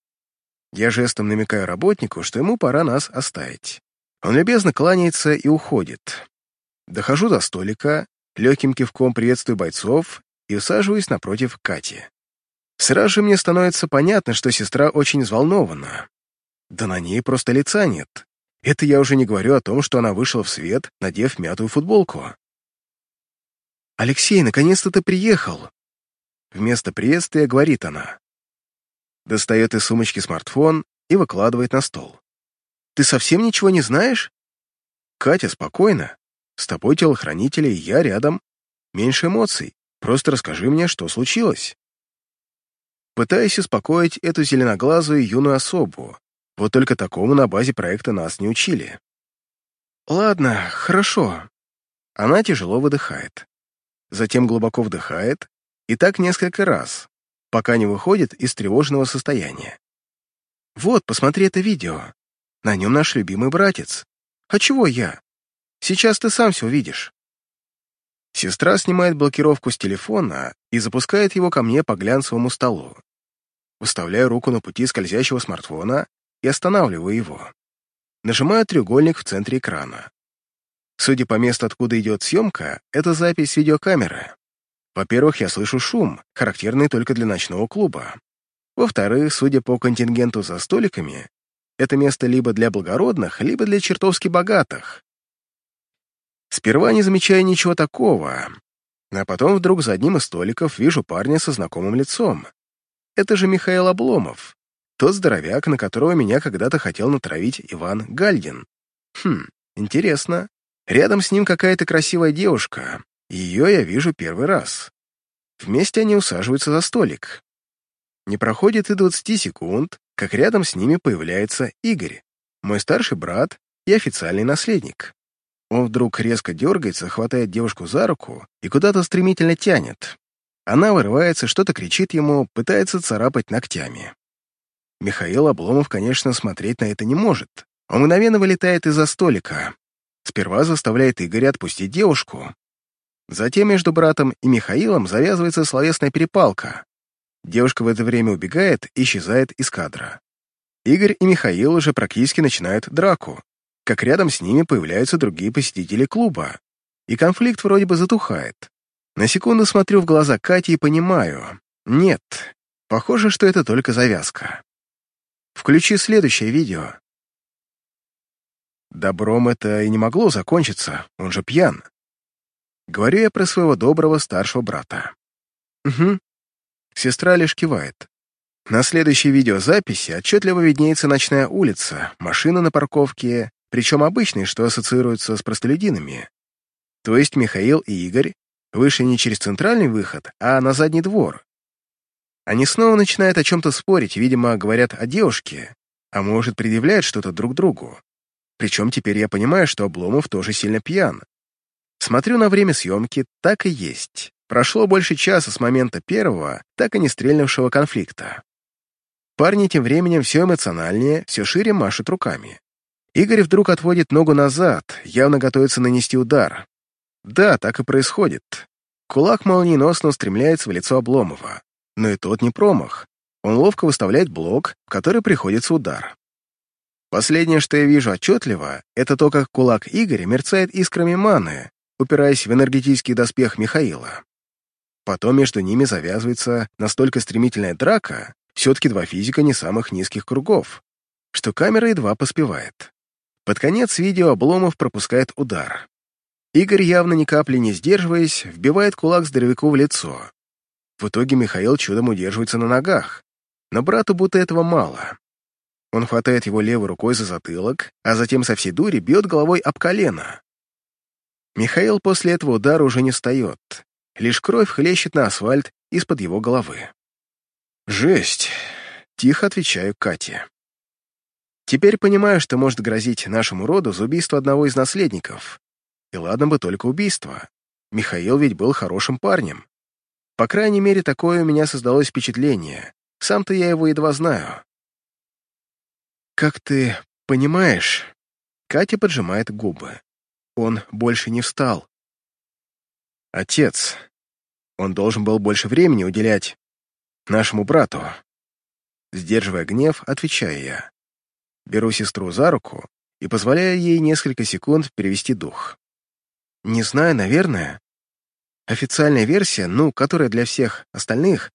Я жестом намекаю работнику, что ему пора нас оставить. Он любезно кланяется и уходит. Дохожу до столика, легким кивком приветствую бойцов и усаживаюсь напротив Кати. Сразу же мне становится понятно, что сестра очень взволнована. Да на ней просто лица нет. Это я уже не говорю о том, что она вышла в свет, надев мятую футболку. «Алексей, наконец-то ты приехал!» Вместо приветствия говорит она. Достает из сумочки смартфон и выкладывает на стол. «Ты совсем ничего не знаешь?» «Катя, спокойно. С тобой телохранители, я рядом. Меньше эмоций. Просто расскажи мне, что случилось» пытаясь успокоить эту зеленоглазую юную особу. Вот только такому на базе проекта нас не учили. «Ладно, хорошо». Она тяжело выдыхает. Затем глубоко вдыхает, и так несколько раз, пока не выходит из тревожного состояния. «Вот, посмотри это видео. На нем наш любимый братец. А чего я? Сейчас ты сам все увидишь». Сестра снимает блокировку с телефона и запускает его ко мне по глянцевому столу. Выставляю руку на пути скользящего смартфона и останавливаю его. Нажимаю треугольник в центре экрана. Судя по месту, откуда идет съемка, это запись видеокамеры. Во-первых, я слышу шум, характерный только для ночного клуба. Во-вторых, судя по контингенту за столиками, это место либо для благородных, либо для чертовски богатых. Сперва не замечаю ничего такого, а потом вдруг за одним из столиков вижу парня со знакомым лицом. это же Михаил Обломов, тот здоровяк, на которого меня когда-то хотел натравить Иван Гальдин. Хм, интересно. Рядом с ним какая-то красивая девушка. Ее я вижу первый раз. Вместе они усаживаются за столик. Не проходит и 20 секунд, как рядом с ними появляется Игорь, мой старший брат и официальный наследник. Он вдруг резко дергается, хватает девушку за руку и куда-то стремительно тянет. Она вырывается, что-то кричит ему, пытается царапать ногтями. Михаил Обломов, конечно, смотреть на это не может. Он мгновенно вылетает из-за столика. Сперва заставляет Игоря отпустить девушку. Затем между братом и Михаилом завязывается словесная перепалка. Девушка в это время убегает и исчезает из кадра. Игорь и Михаил уже практически начинают драку, как рядом с ними появляются другие посетители клуба, и конфликт вроде бы затухает. На секунду смотрю в глаза Кати и понимаю, нет, похоже, что это только завязка. Включи следующее видео. Добром это и не могло закончиться, он же пьян. Говорю я про своего доброго старшего брата. Угу. Сестра лишь кивает. На следующей видеозаписи отчетливо виднеется ночная улица, машина на парковке, причем обычные, что ассоциируются с простолюдинами. То есть Михаил и Игорь вышли не через центральный выход, а на задний двор. Они снова начинают о чем-то спорить, видимо, говорят о девушке, а может, предъявляют что-то друг другу. Причем теперь я понимаю, что Обломов тоже сильно пьян. Смотрю на время съемки, так и есть. Прошло больше часа с момента первого, так и не стрельнувшего конфликта. Парни тем временем все эмоциональнее, все шире машут руками. Игорь вдруг отводит ногу назад, явно готовится нанести удар. Да, так и происходит. Кулак молниеносно устремляется в лицо Обломова. Но и тот не промах. Он ловко выставляет блок, в который приходится удар. Последнее, что я вижу отчетливо, это то, как кулак Игоря мерцает искрами маны, упираясь в энергетический доспех Михаила. Потом между ними завязывается настолько стремительная драка, все-таки два физика не самых низких кругов, что камера едва поспевает. Под конец видео Обломов пропускает удар. Игорь, явно ни капли не сдерживаясь, вбивает кулак здоровяку в лицо. В итоге Михаил чудом удерживается на ногах, но брату будто этого мало. Он хватает его левой рукой за затылок, а затем со всей дури бьет головой об колено. Михаил после этого удара уже не встает, лишь кровь хлещет на асфальт из-под его головы. «Жесть!» — тихо отвечаю Кате. Теперь понимаю, что может грозить нашему роду за убийство одного из наследников. И ладно бы только убийство. Михаил ведь был хорошим парнем. По крайней мере, такое у меня создалось впечатление. Сам-то я его едва знаю. «Как ты понимаешь...» Катя поджимает губы. Он больше не встал. Отец. Он должен был больше времени уделять нашему брату. Сдерживая гнев, отвечаю я. Беру сестру за руку и позволяю ей несколько секунд перевести дух. Не знаю, наверное. Официальная версия, ну, которая для всех остальных,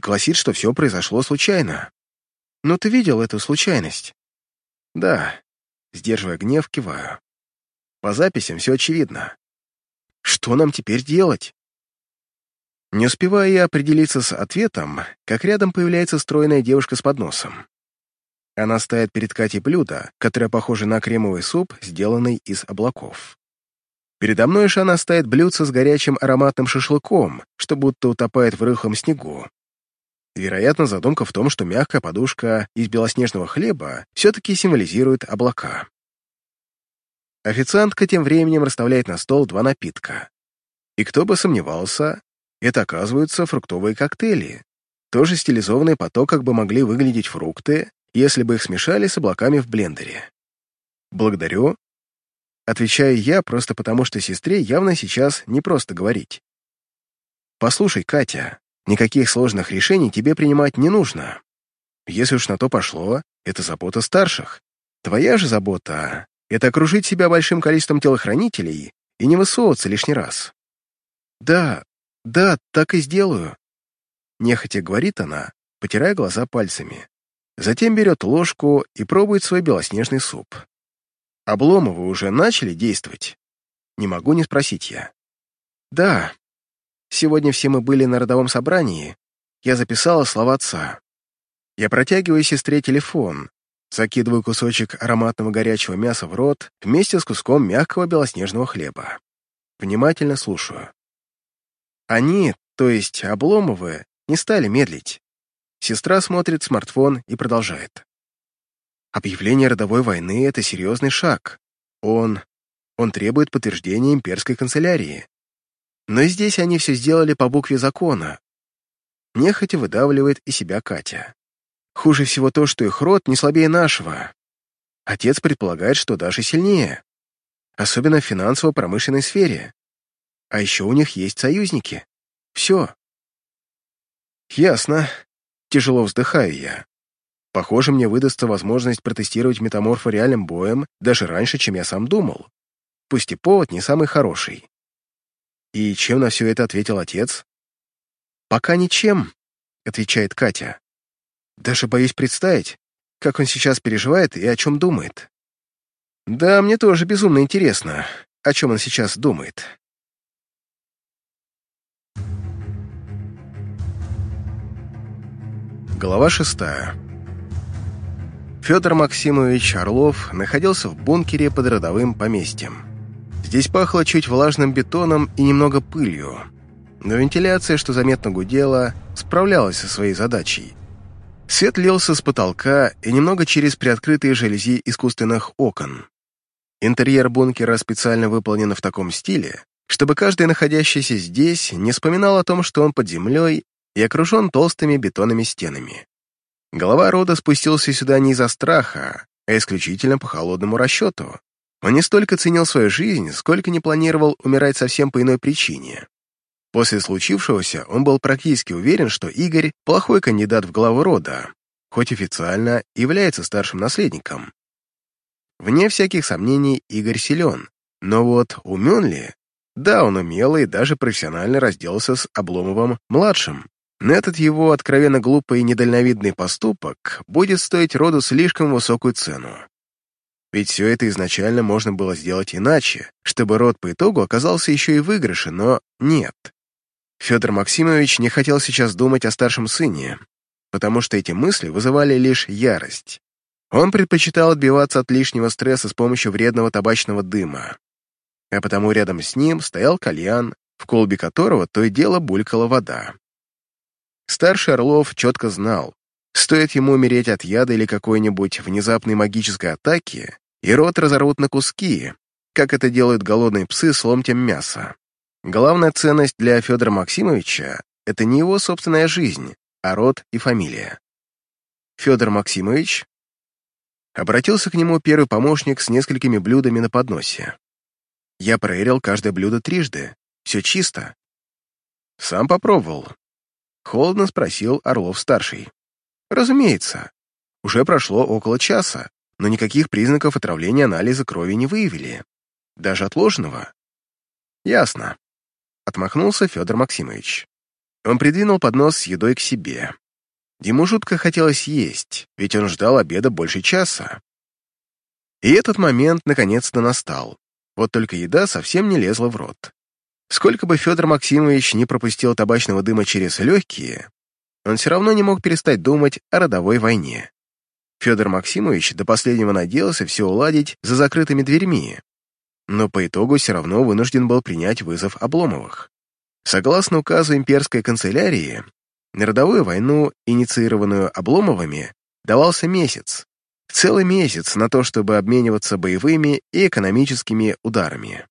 гласит, что все произошло случайно. Но ты видел эту случайность? Да. Сдерживая гнев, киваю. По записям все очевидно. Что нам теперь делать? Не успеваю я определиться с ответом, как рядом появляется стройная девушка с подносом. Она ставит перед Катей блюдо, которое похоже на кремовый суп, сделанный из облаков. Передо мной же она ставит блюдце с горячим ароматным шашлыком, что будто утопает в рыхлом снегу. Вероятно, задумка в том, что мягкая подушка из белоснежного хлеба все-таки символизирует облака. Официантка тем временем расставляет на стол два напитка. И кто бы сомневался, это оказываются фруктовые коктейли, тоже стилизованные по то, как бы могли выглядеть фрукты, если бы их смешали с облаками в блендере. «Благодарю». Отвечаю я просто потому, что сестре явно сейчас не просто говорить. «Послушай, Катя, никаких сложных решений тебе принимать не нужно. Если уж на то пошло, это забота старших. Твоя же забота — это окружить себя большим количеством телохранителей и не высовываться лишний раз». «Да, да, так и сделаю», — нехотя говорит она, потирая глаза пальцами. Затем берет ложку и пробует свой белоснежный суп. Обломовы уже начали действовать? Не могу не спросить я. Да. Сегодня все мы были на родовом собрании. я записала слова отца. Я протягиваю сестре телефон, закидываю кусочек ароматного горячего мяса в рот вместе с куском мягкого белоснежного хлеба. Внимательно слушаю. Они, то есть Обломовы, не стали медлить. Сестра смотрит смартфон и продолжает. Объявление родовой войны — это серьезный шаг. Он... он требует подтверждения имперской канцелярии. Но здесь они все сделали по букве закона. Нехотя выдавливает из себя Катя. Хуже всего то, что их род не слабее нашего. Отец предполагает, что даже сильнее. Особенно в финансово-промышленной сфере. А еще у них есть союзники. Все. Ясно. Тяжело вздыхаю я. Похоже, мне выдастся возможность протестировать метаморфа реальным боем даже раньше, чем я сам думал. Пусть и повод не самый хороший. И чем на все это ответил отец? «Пока ничем», — отвечает Катя. «Даже боюсь представить, как он сейчас переживает и о чем думает». «Да, мне тоже безумно интересно, о чем он сейчас думает». Глава шестая. Федор Максимович Орлов находился в бункере под родовым поместьем. Здесь пахло чуть влажным бетоном и немного пылью, но вентиляция, что заметно гудела, справлялась со своей задачей. Свет лился с потолка и немного через приоткрытые жалюзи искусственных окон. Интерьер бункера специально выполнен в таком стиле, чтобы каждый находящийся здесь не вспоминал о том, что он под землей и окружен толстыми бетонными стенами. Голова рода спустился сюда не из-за страха, а исключительно по холодному расчету. Он не столько ценил свою жизнь, сколько не планировал умирать совсем по иной причине. После случившегося он был практически уверен, что Игорь – плохой кандидат в главу рода, хоть официально является старшим наследником. Вне всяких сомнений Игорь силен, но вот умен ли? Да, он умелый и даже профессионально разделался с Обломовым-младшим, но этот его откровенно глупый и недальновидный поступок будет стоить роду слишком высокую цену. Ведь все это изначально можно было сделать иначе, чтобы род по итогу оказался еще и в выигрыше, но нет. Федор Максимович не хотел сейчас думать о старшем сыне, потому что эти мысли вызывали лишь ярость. Он предпочитал отбиваться от лишнего стресса с помощью вредного табачного дыма. А потому рядом с ним стоял кальян, в колбе которого то и дело булькала вода. Старший Орлов четко знал, стоит ему умереть от яда или какой-нибудь внезапной магической атаки, и рот разорвут на куски, как это делают голодные псы с ломтем мяса. Главная ценность для Федора Максимовича — это не его собственная жизнь, а род и фамилия. Федор Максимович обратился к нему первый помощник с несколькими блюдами на подносе. Я проверил каждое блюдо трижды, все чисто. Сам попробовал, Холодно спросил Орлов-старший. Разумеется. Уже прошло около часа, но никаких признаков отравления анализа крови не выявили. Даже отложенного. Ясно. Отмахнулся Федор Максимович. Он придвинул поднос с едой к себе. Ему жутко хотелось есть, ведь он ждал обеда больше часа. И этот момент наконец-то настал. Вот только еда совсем не лезла в рот. Сколько бы Федор Максимович не пропустил табачного дыма через легкие, он все равно не мог перестать думать о родовой войне. Федор Максимович до последнего надеялся все уладить за закрытыми дверьми, но по итогу все равно вынужден был принять вызов Обломовых. Согласно указу имперской канцелярии, на родовую войну, инициированную Обломовыми, давался месяц. Целый месяц на то, чтобы обмениваться боевыми и экономическими ударами.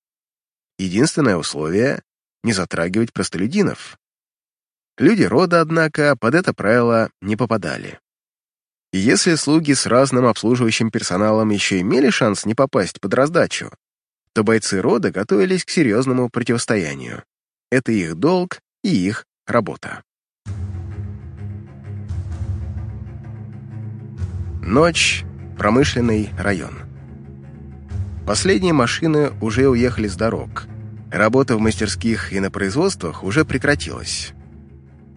Единственное условие — не затрагивать простолюдинов. Люди рода, однако, под это правило не попадали. И если слуги с разным обслуживающим персоналом еще имели шанс не попасть под раздачу, то бойцы рода готовились к серьезному противостоянию. Это их долг и их работа. Ночь. Промышленный район. Последние машины уже уехали с дорог. Работа в мастерских и на производствах уже прекратилась.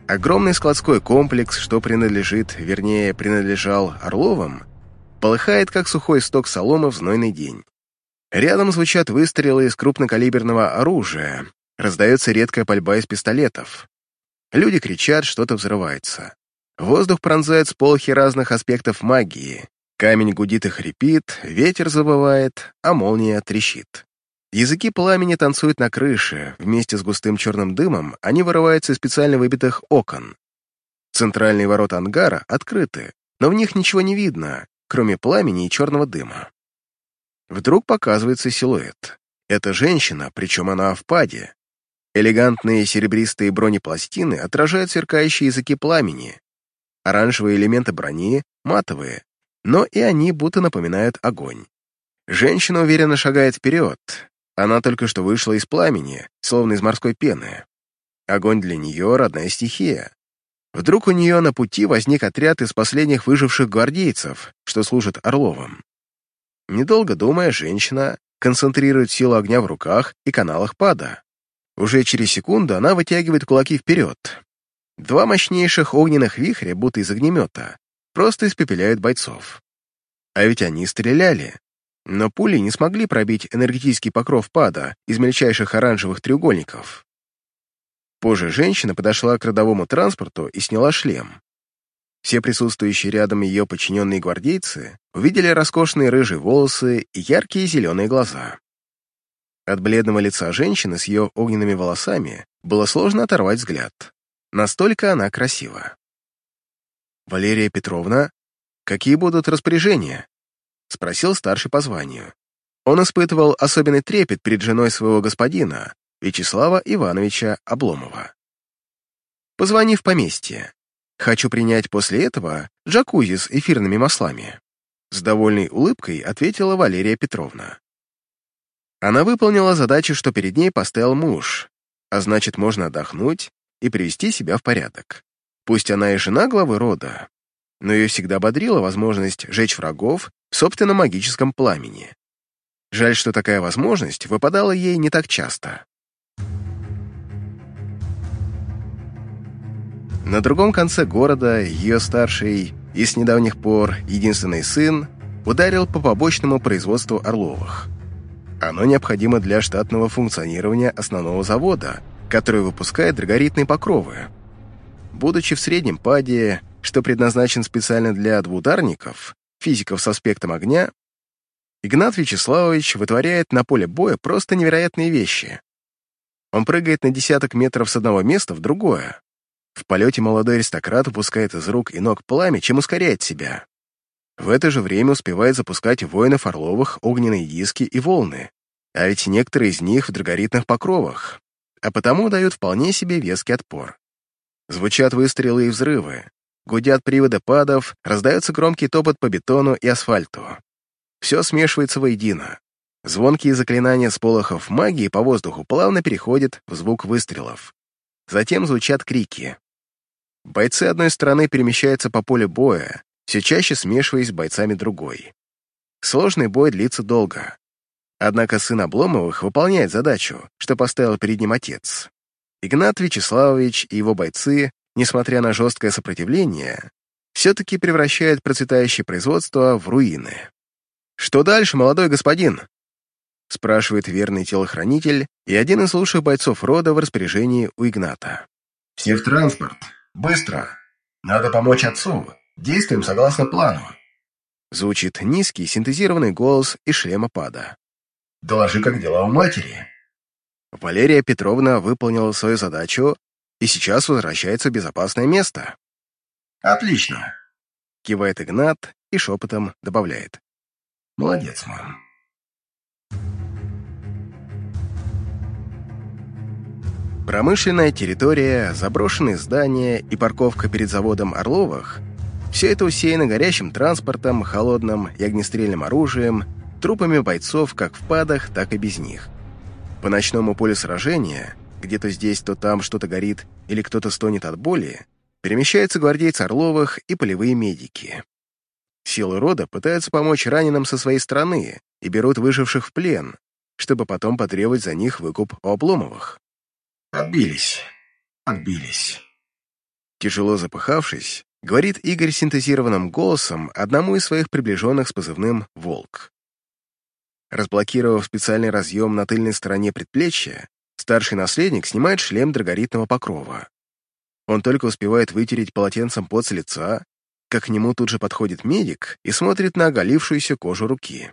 Огромный складской комплекс, что принадлежит, вернее, принадлежал Орловым, полыхает, как сухой сток соломы в знойный день. Рядом звучат выстрелы из крупнокалиберного оружия, раздается редкая пальба из пистолетов. Люди кричат, что-то взрывается. Воздух пронзает сполохи разных аспектов магии. Камень гудит и хрипит, ветер забывает, а молния трещит. Языки пламени танцуют на крыше, вместе с густым черным дымом они вырываются из специально выбитых окон. Центральные ворота ангара открыты, но в них ничего не видно, кроме пламени и черного дыма. Вдруг показывается силуэт. Это женщина, причем она в паде. Элегантные серебристые бронепластины отражают сверкающие языки пламени. Оранжевые элементы брони матовые, но и они будто напоминают огонь. Женщина уверенно шагает вперед. Она только что вышла из пламени, словно из морской пены. Огонь для нее — родная стихия. Вдруг у нее на пути возник отряд из последних выживших гвардейцев, что служат Орловым. Недолго думая, женщина концентрирует силу огня в руках и каналах пада. Уже через секунду она вытягивает кулаки вперед. Два мощнейших огненных вихря, будто из огнемета, просто испепеляют бойцов. А ведь они стреляли. Но пули не смогли пробить энергетический покров пада из мельчайших оранжевых треугольников. Позже женщина подошла к родовому транспорту и сняла шлем. Все присутствующие рядом ее подчиненные гвардейцы увидели роскошные рыжие волосы и яркие зеленые глаза. От бледного лица женщины с ее огненными волосами было сложно оторвать взгляд. Настолько она красива. «Валерия Петровна, какие будут распоряжения?» — спросил старший по званию. Он испытывал особенный трепет перед женой своего господина, Вячеслава Ивановича Обломова. «Позвони в поместье. Хочу принять после этого джакузи с эфирными маслами». С довольной улыбкой ответила Валерия Петровна. Она выполнила задачу, что перед ней поставил муж, а значит, можно отдохнуть и привести себя в порядок. Пусть она и жена главы рода, но ее всегда бодрила возможность жечь врагов в собственном магическом пламени. Жаль, что такая возможность выпадала ей не так часто. На другом конце города ее старший и с недавних пор единственный сын ударил по побочному производству Орловых. Оно необходимо для штатного функционирования основного завода, который выпускает драгоритные покровы. Будучи в среднем паде, что предназначен специально для двударников, физиков с аспектом огня, Игнат Вячеславович вытворяет на поле боя просто невероятные вещи. Он прыгает на десяток метров с одного места в другое, в полете молодой аристократ упускает из рук и ног пламя, чем ускоряет себя. В это же время успевает запускать воинов Орловых огненные диски и волны, а ведь некоторые из них в драгоритных покровах, а потому дают вполне себе веский отпор. Звучат выстрелы и взрывы, гудят приводы падов, раздается громкий топот по бетону и асфальту. Все смешивается воедино. Звонкие заклинания с полохов магии по воздуху плавно переходят в звук выстрелов. Затем звучат крики. Бойцы одной стороны перемещаются по полю боя, все чаще смешиваясь с бойцами другой. Сложный бой длится долго. Однако сын Обломовых выполняет задачу, что поставил перед ним отец. Игнат Вячеславович и его бойцы, несмотря на жесткое сопротивление, все-таки превращают процветающее производство в руины. «Что дальше, молодой господин?» спрашивает верный телохранитель и один из лучших бойцов рода в распоряжении у Игната. «Все в транспорт. Быстро! Надо помочь отцу! Действуем согласно плану!» Звучит низкий синтезированный голос из шлема пада. «Доложи, как дела у матери!» Валерия Петровна выполнила свою задачу и сейчас возвращается в безопасное место. «Отлично!» Кивает Игнат и шепотом добавляет. «Молодец, мам!» Промышленная территория, заброшенные здания и парковка перед заводом Орловых – все это усеяно горящим транспортом, холодным и огнестрельным оружием, трупами бойцов как в падах, так и без них. По ночному полю сражения, где-то здесь, то там что-то горит или кто-то стонет от боли, перемещаются гвардейцы Орловых и полевые медики. Силы рода пытаются помочь раненым со своей стороны и берут выживших в плен, чтобы потом потребовать за них выкуп у Обломовых. Отбились. Отбились. Тяжело запыхавшись, говорит Игорь синтезированным голосом одному из своих приближенных с позывным «Волк». Разблокировав специальный разъем на тыльной стороне предплечья, старший наследник снимает шлем драгоритного покрова. Он только успевает вытереть полотенцем пот с лица, как к нему тут же подходит медик и смотрит на оголившуюся кожу руки.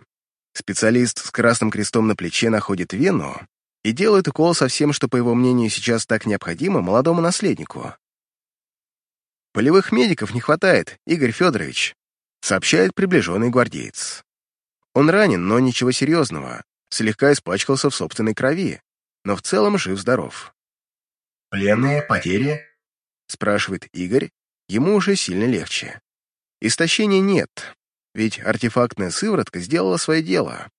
Специалист с красным крестом на плече находит вену и делает укол со всем, что, по его мнению, сейчас так необходимо молодому наследнику. «Полевых медиков не хватает, Игорь Федорович», сообщает приближенный гвардеец. Он ранен, но ничего серьезного, слегка испачкался в собственной крови, но в целом жив-здоров. «Пленные, потери?» спрашивает Игорь, ему уже сильно легче. Истощения нет, ведь артефактная сыворотка сделала свое дело.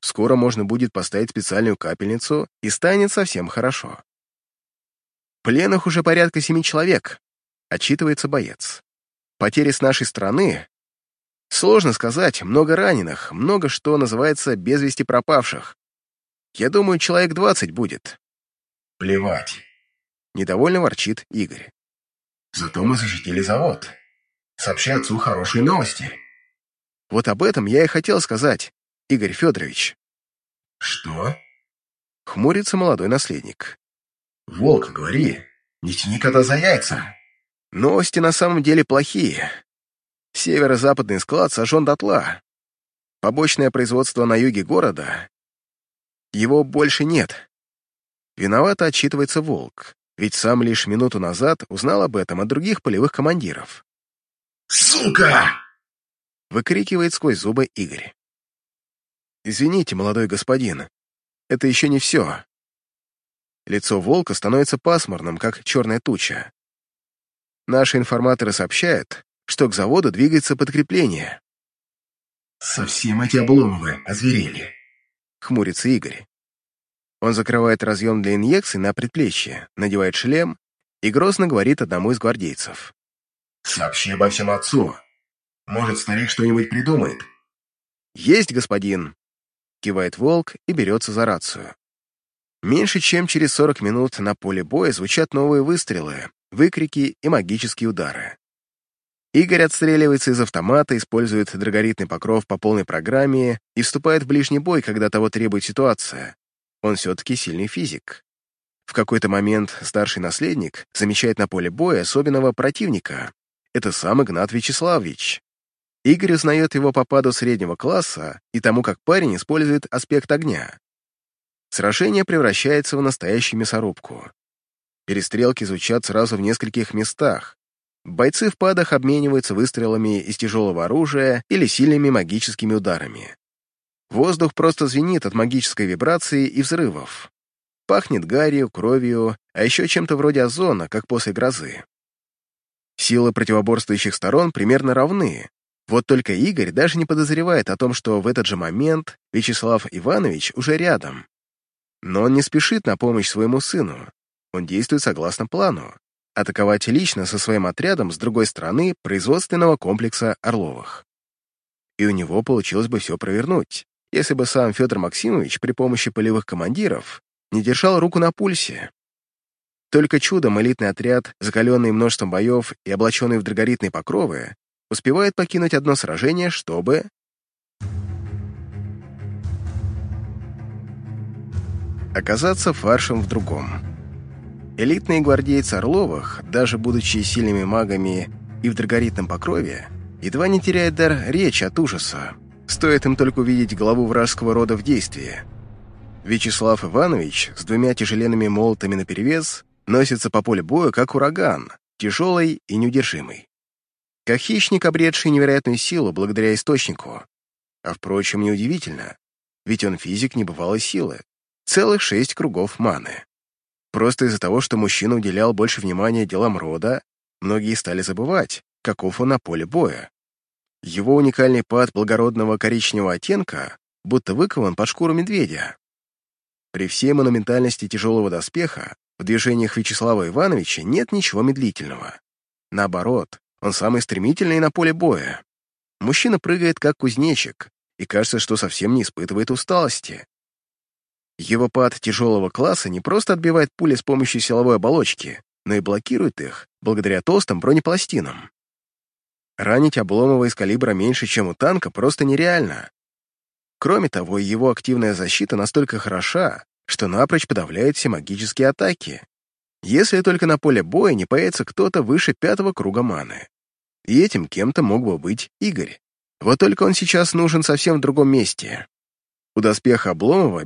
Скоро можно будет поставить специальную капельницу, и станет совсем хорошо. Пленных уже порядка семи человек, отчитывается боец. Потери с нашей стороны Сложно сказать, много раненых, много что называется без вести пропавших. Я думаю, человек двадцать будет. Плевать. Недовольно ворчит Игорь. Зато мы защитили завод. Сообщи отцу хорошие новости. Вот об этом я и хотел сказать, Игорь Федорович. Что? Хмурится молодой наследник. Волк, говори, не тяни кота за яйца. Новости на самом деле плохие. Северо-западный склад сожжен дотла. Побочное производство на юге города. Его больше нет. Виновато отчитывается Волк, ведь сам лишь минуту назад узнал об этом от других полевых командиров. «Сука!» Выкрикивает сквозь зубы Игорь. «Извините, молодой господин, это еще не все». Лицо волка становится пасмурным, как черная туча. Наши информаторы сообщают, что к заводу двигается подкрепление. «Совсем эти Обломовы озверели», — хмурится Игорь. Он закрывает разъем для инъекций на предплечье, надевает шлем и грозно говорит одному из гвардейцев. «Сообщи обо всем отцу. Может, старик что-нибудь придумает?» «Есть, господин!» — кивает волк и берется за рацию. Меньше чем через 40 минут на поле боя звучат новые выстрелы, выкрики и магические удары. Игорь отстреливается из автомата, использует драгоритный покров по полной программе и вступает в ближний бой, когда того требует ситуация. Он все-таки сильный физик. В какой-то момент старший наследник замечает на поле боя особенного противника. Это сам Игнат Вячеславович. Игорь узнает его по паду среднего класса и тому, как парень использует аспект огня. Сражение превращается в настоящую мясорубку. Перестрелки звучат сразу в нескольких местах, Бойцы в падах обмениваются выстрелами из тяжелого оружия или сильными магическими ударами. Воздух просто звенит от магической вибрации и взрывов. Пахнет гарью, кровью, а еще чем-то вроде озона, как после грозы. Силы противоборствующих сторон примерно равны. Вот только Игорь даже не подозревает о том, что в этот же момент Вячеслав Иванович уже рядом. Но он не спешит на помощь своему сыну. Он действует согласно плану атаковать лично со своим отрядом с другой стороны производственного комплекса Орловых. И у него получилось бы все провернуть, если бы сам Федор Максимович при помощи полевых командиров не держал руку на пульсе. Только чудом элитный отряд, закаленный множеством боев и облаченный в драгоритные покровы, успевает покинуть одно сражение, чтобы... оказаться фаршем в другом. Элитные гвардейцы Орловых, даже будучи сильными магами и в драгоритном покрове, едва не теряют дар речи от ужаса. Стоит им только увидеть главу вражеского рода в действии. Вячеслав Иванович с двумя тяжеленными молотами наперевес носится по полю боя, как ураган, тяжелый и неудержимый. Как хищник, обретший невероятную силу благодаря источнику. А впрочем, неудивительно, ведь он физик небывалой силы. Целых шесть кругов маны. Просто из-за того, что мужчина уделял больше внимания делам рода, многие стали забывать, каков он на поле боя. Его уникальный пад благородного коричневого оттенка будто выкован под шкуру медведя. При всей монументальности тяжелого доспеха в движениях Вячеслава Ивановича нет ничего медлительного. Наоборот, он самый стремительный на поле боя. Мужчина прыгает, как кузнечик, и кажется, что совсем не испытывает усталости. Его пад тяжелого класса не просто отбивает пули с помощью силовой оболочки, но и блокирует их благодаря толстым бронепластинам. Ранить Обломова из калибра меньше, чем у танка, просто нереально. Кроме того, его активная защита настолько хороша, что напрочь подавляет все магические атаки. Если только на поле боя не появится кто-то выше пятого круга маны. И этим кем-то мог бы быть Игорь. Вот только он сейчас нужен совсем в другом месте. У доспеха Обломова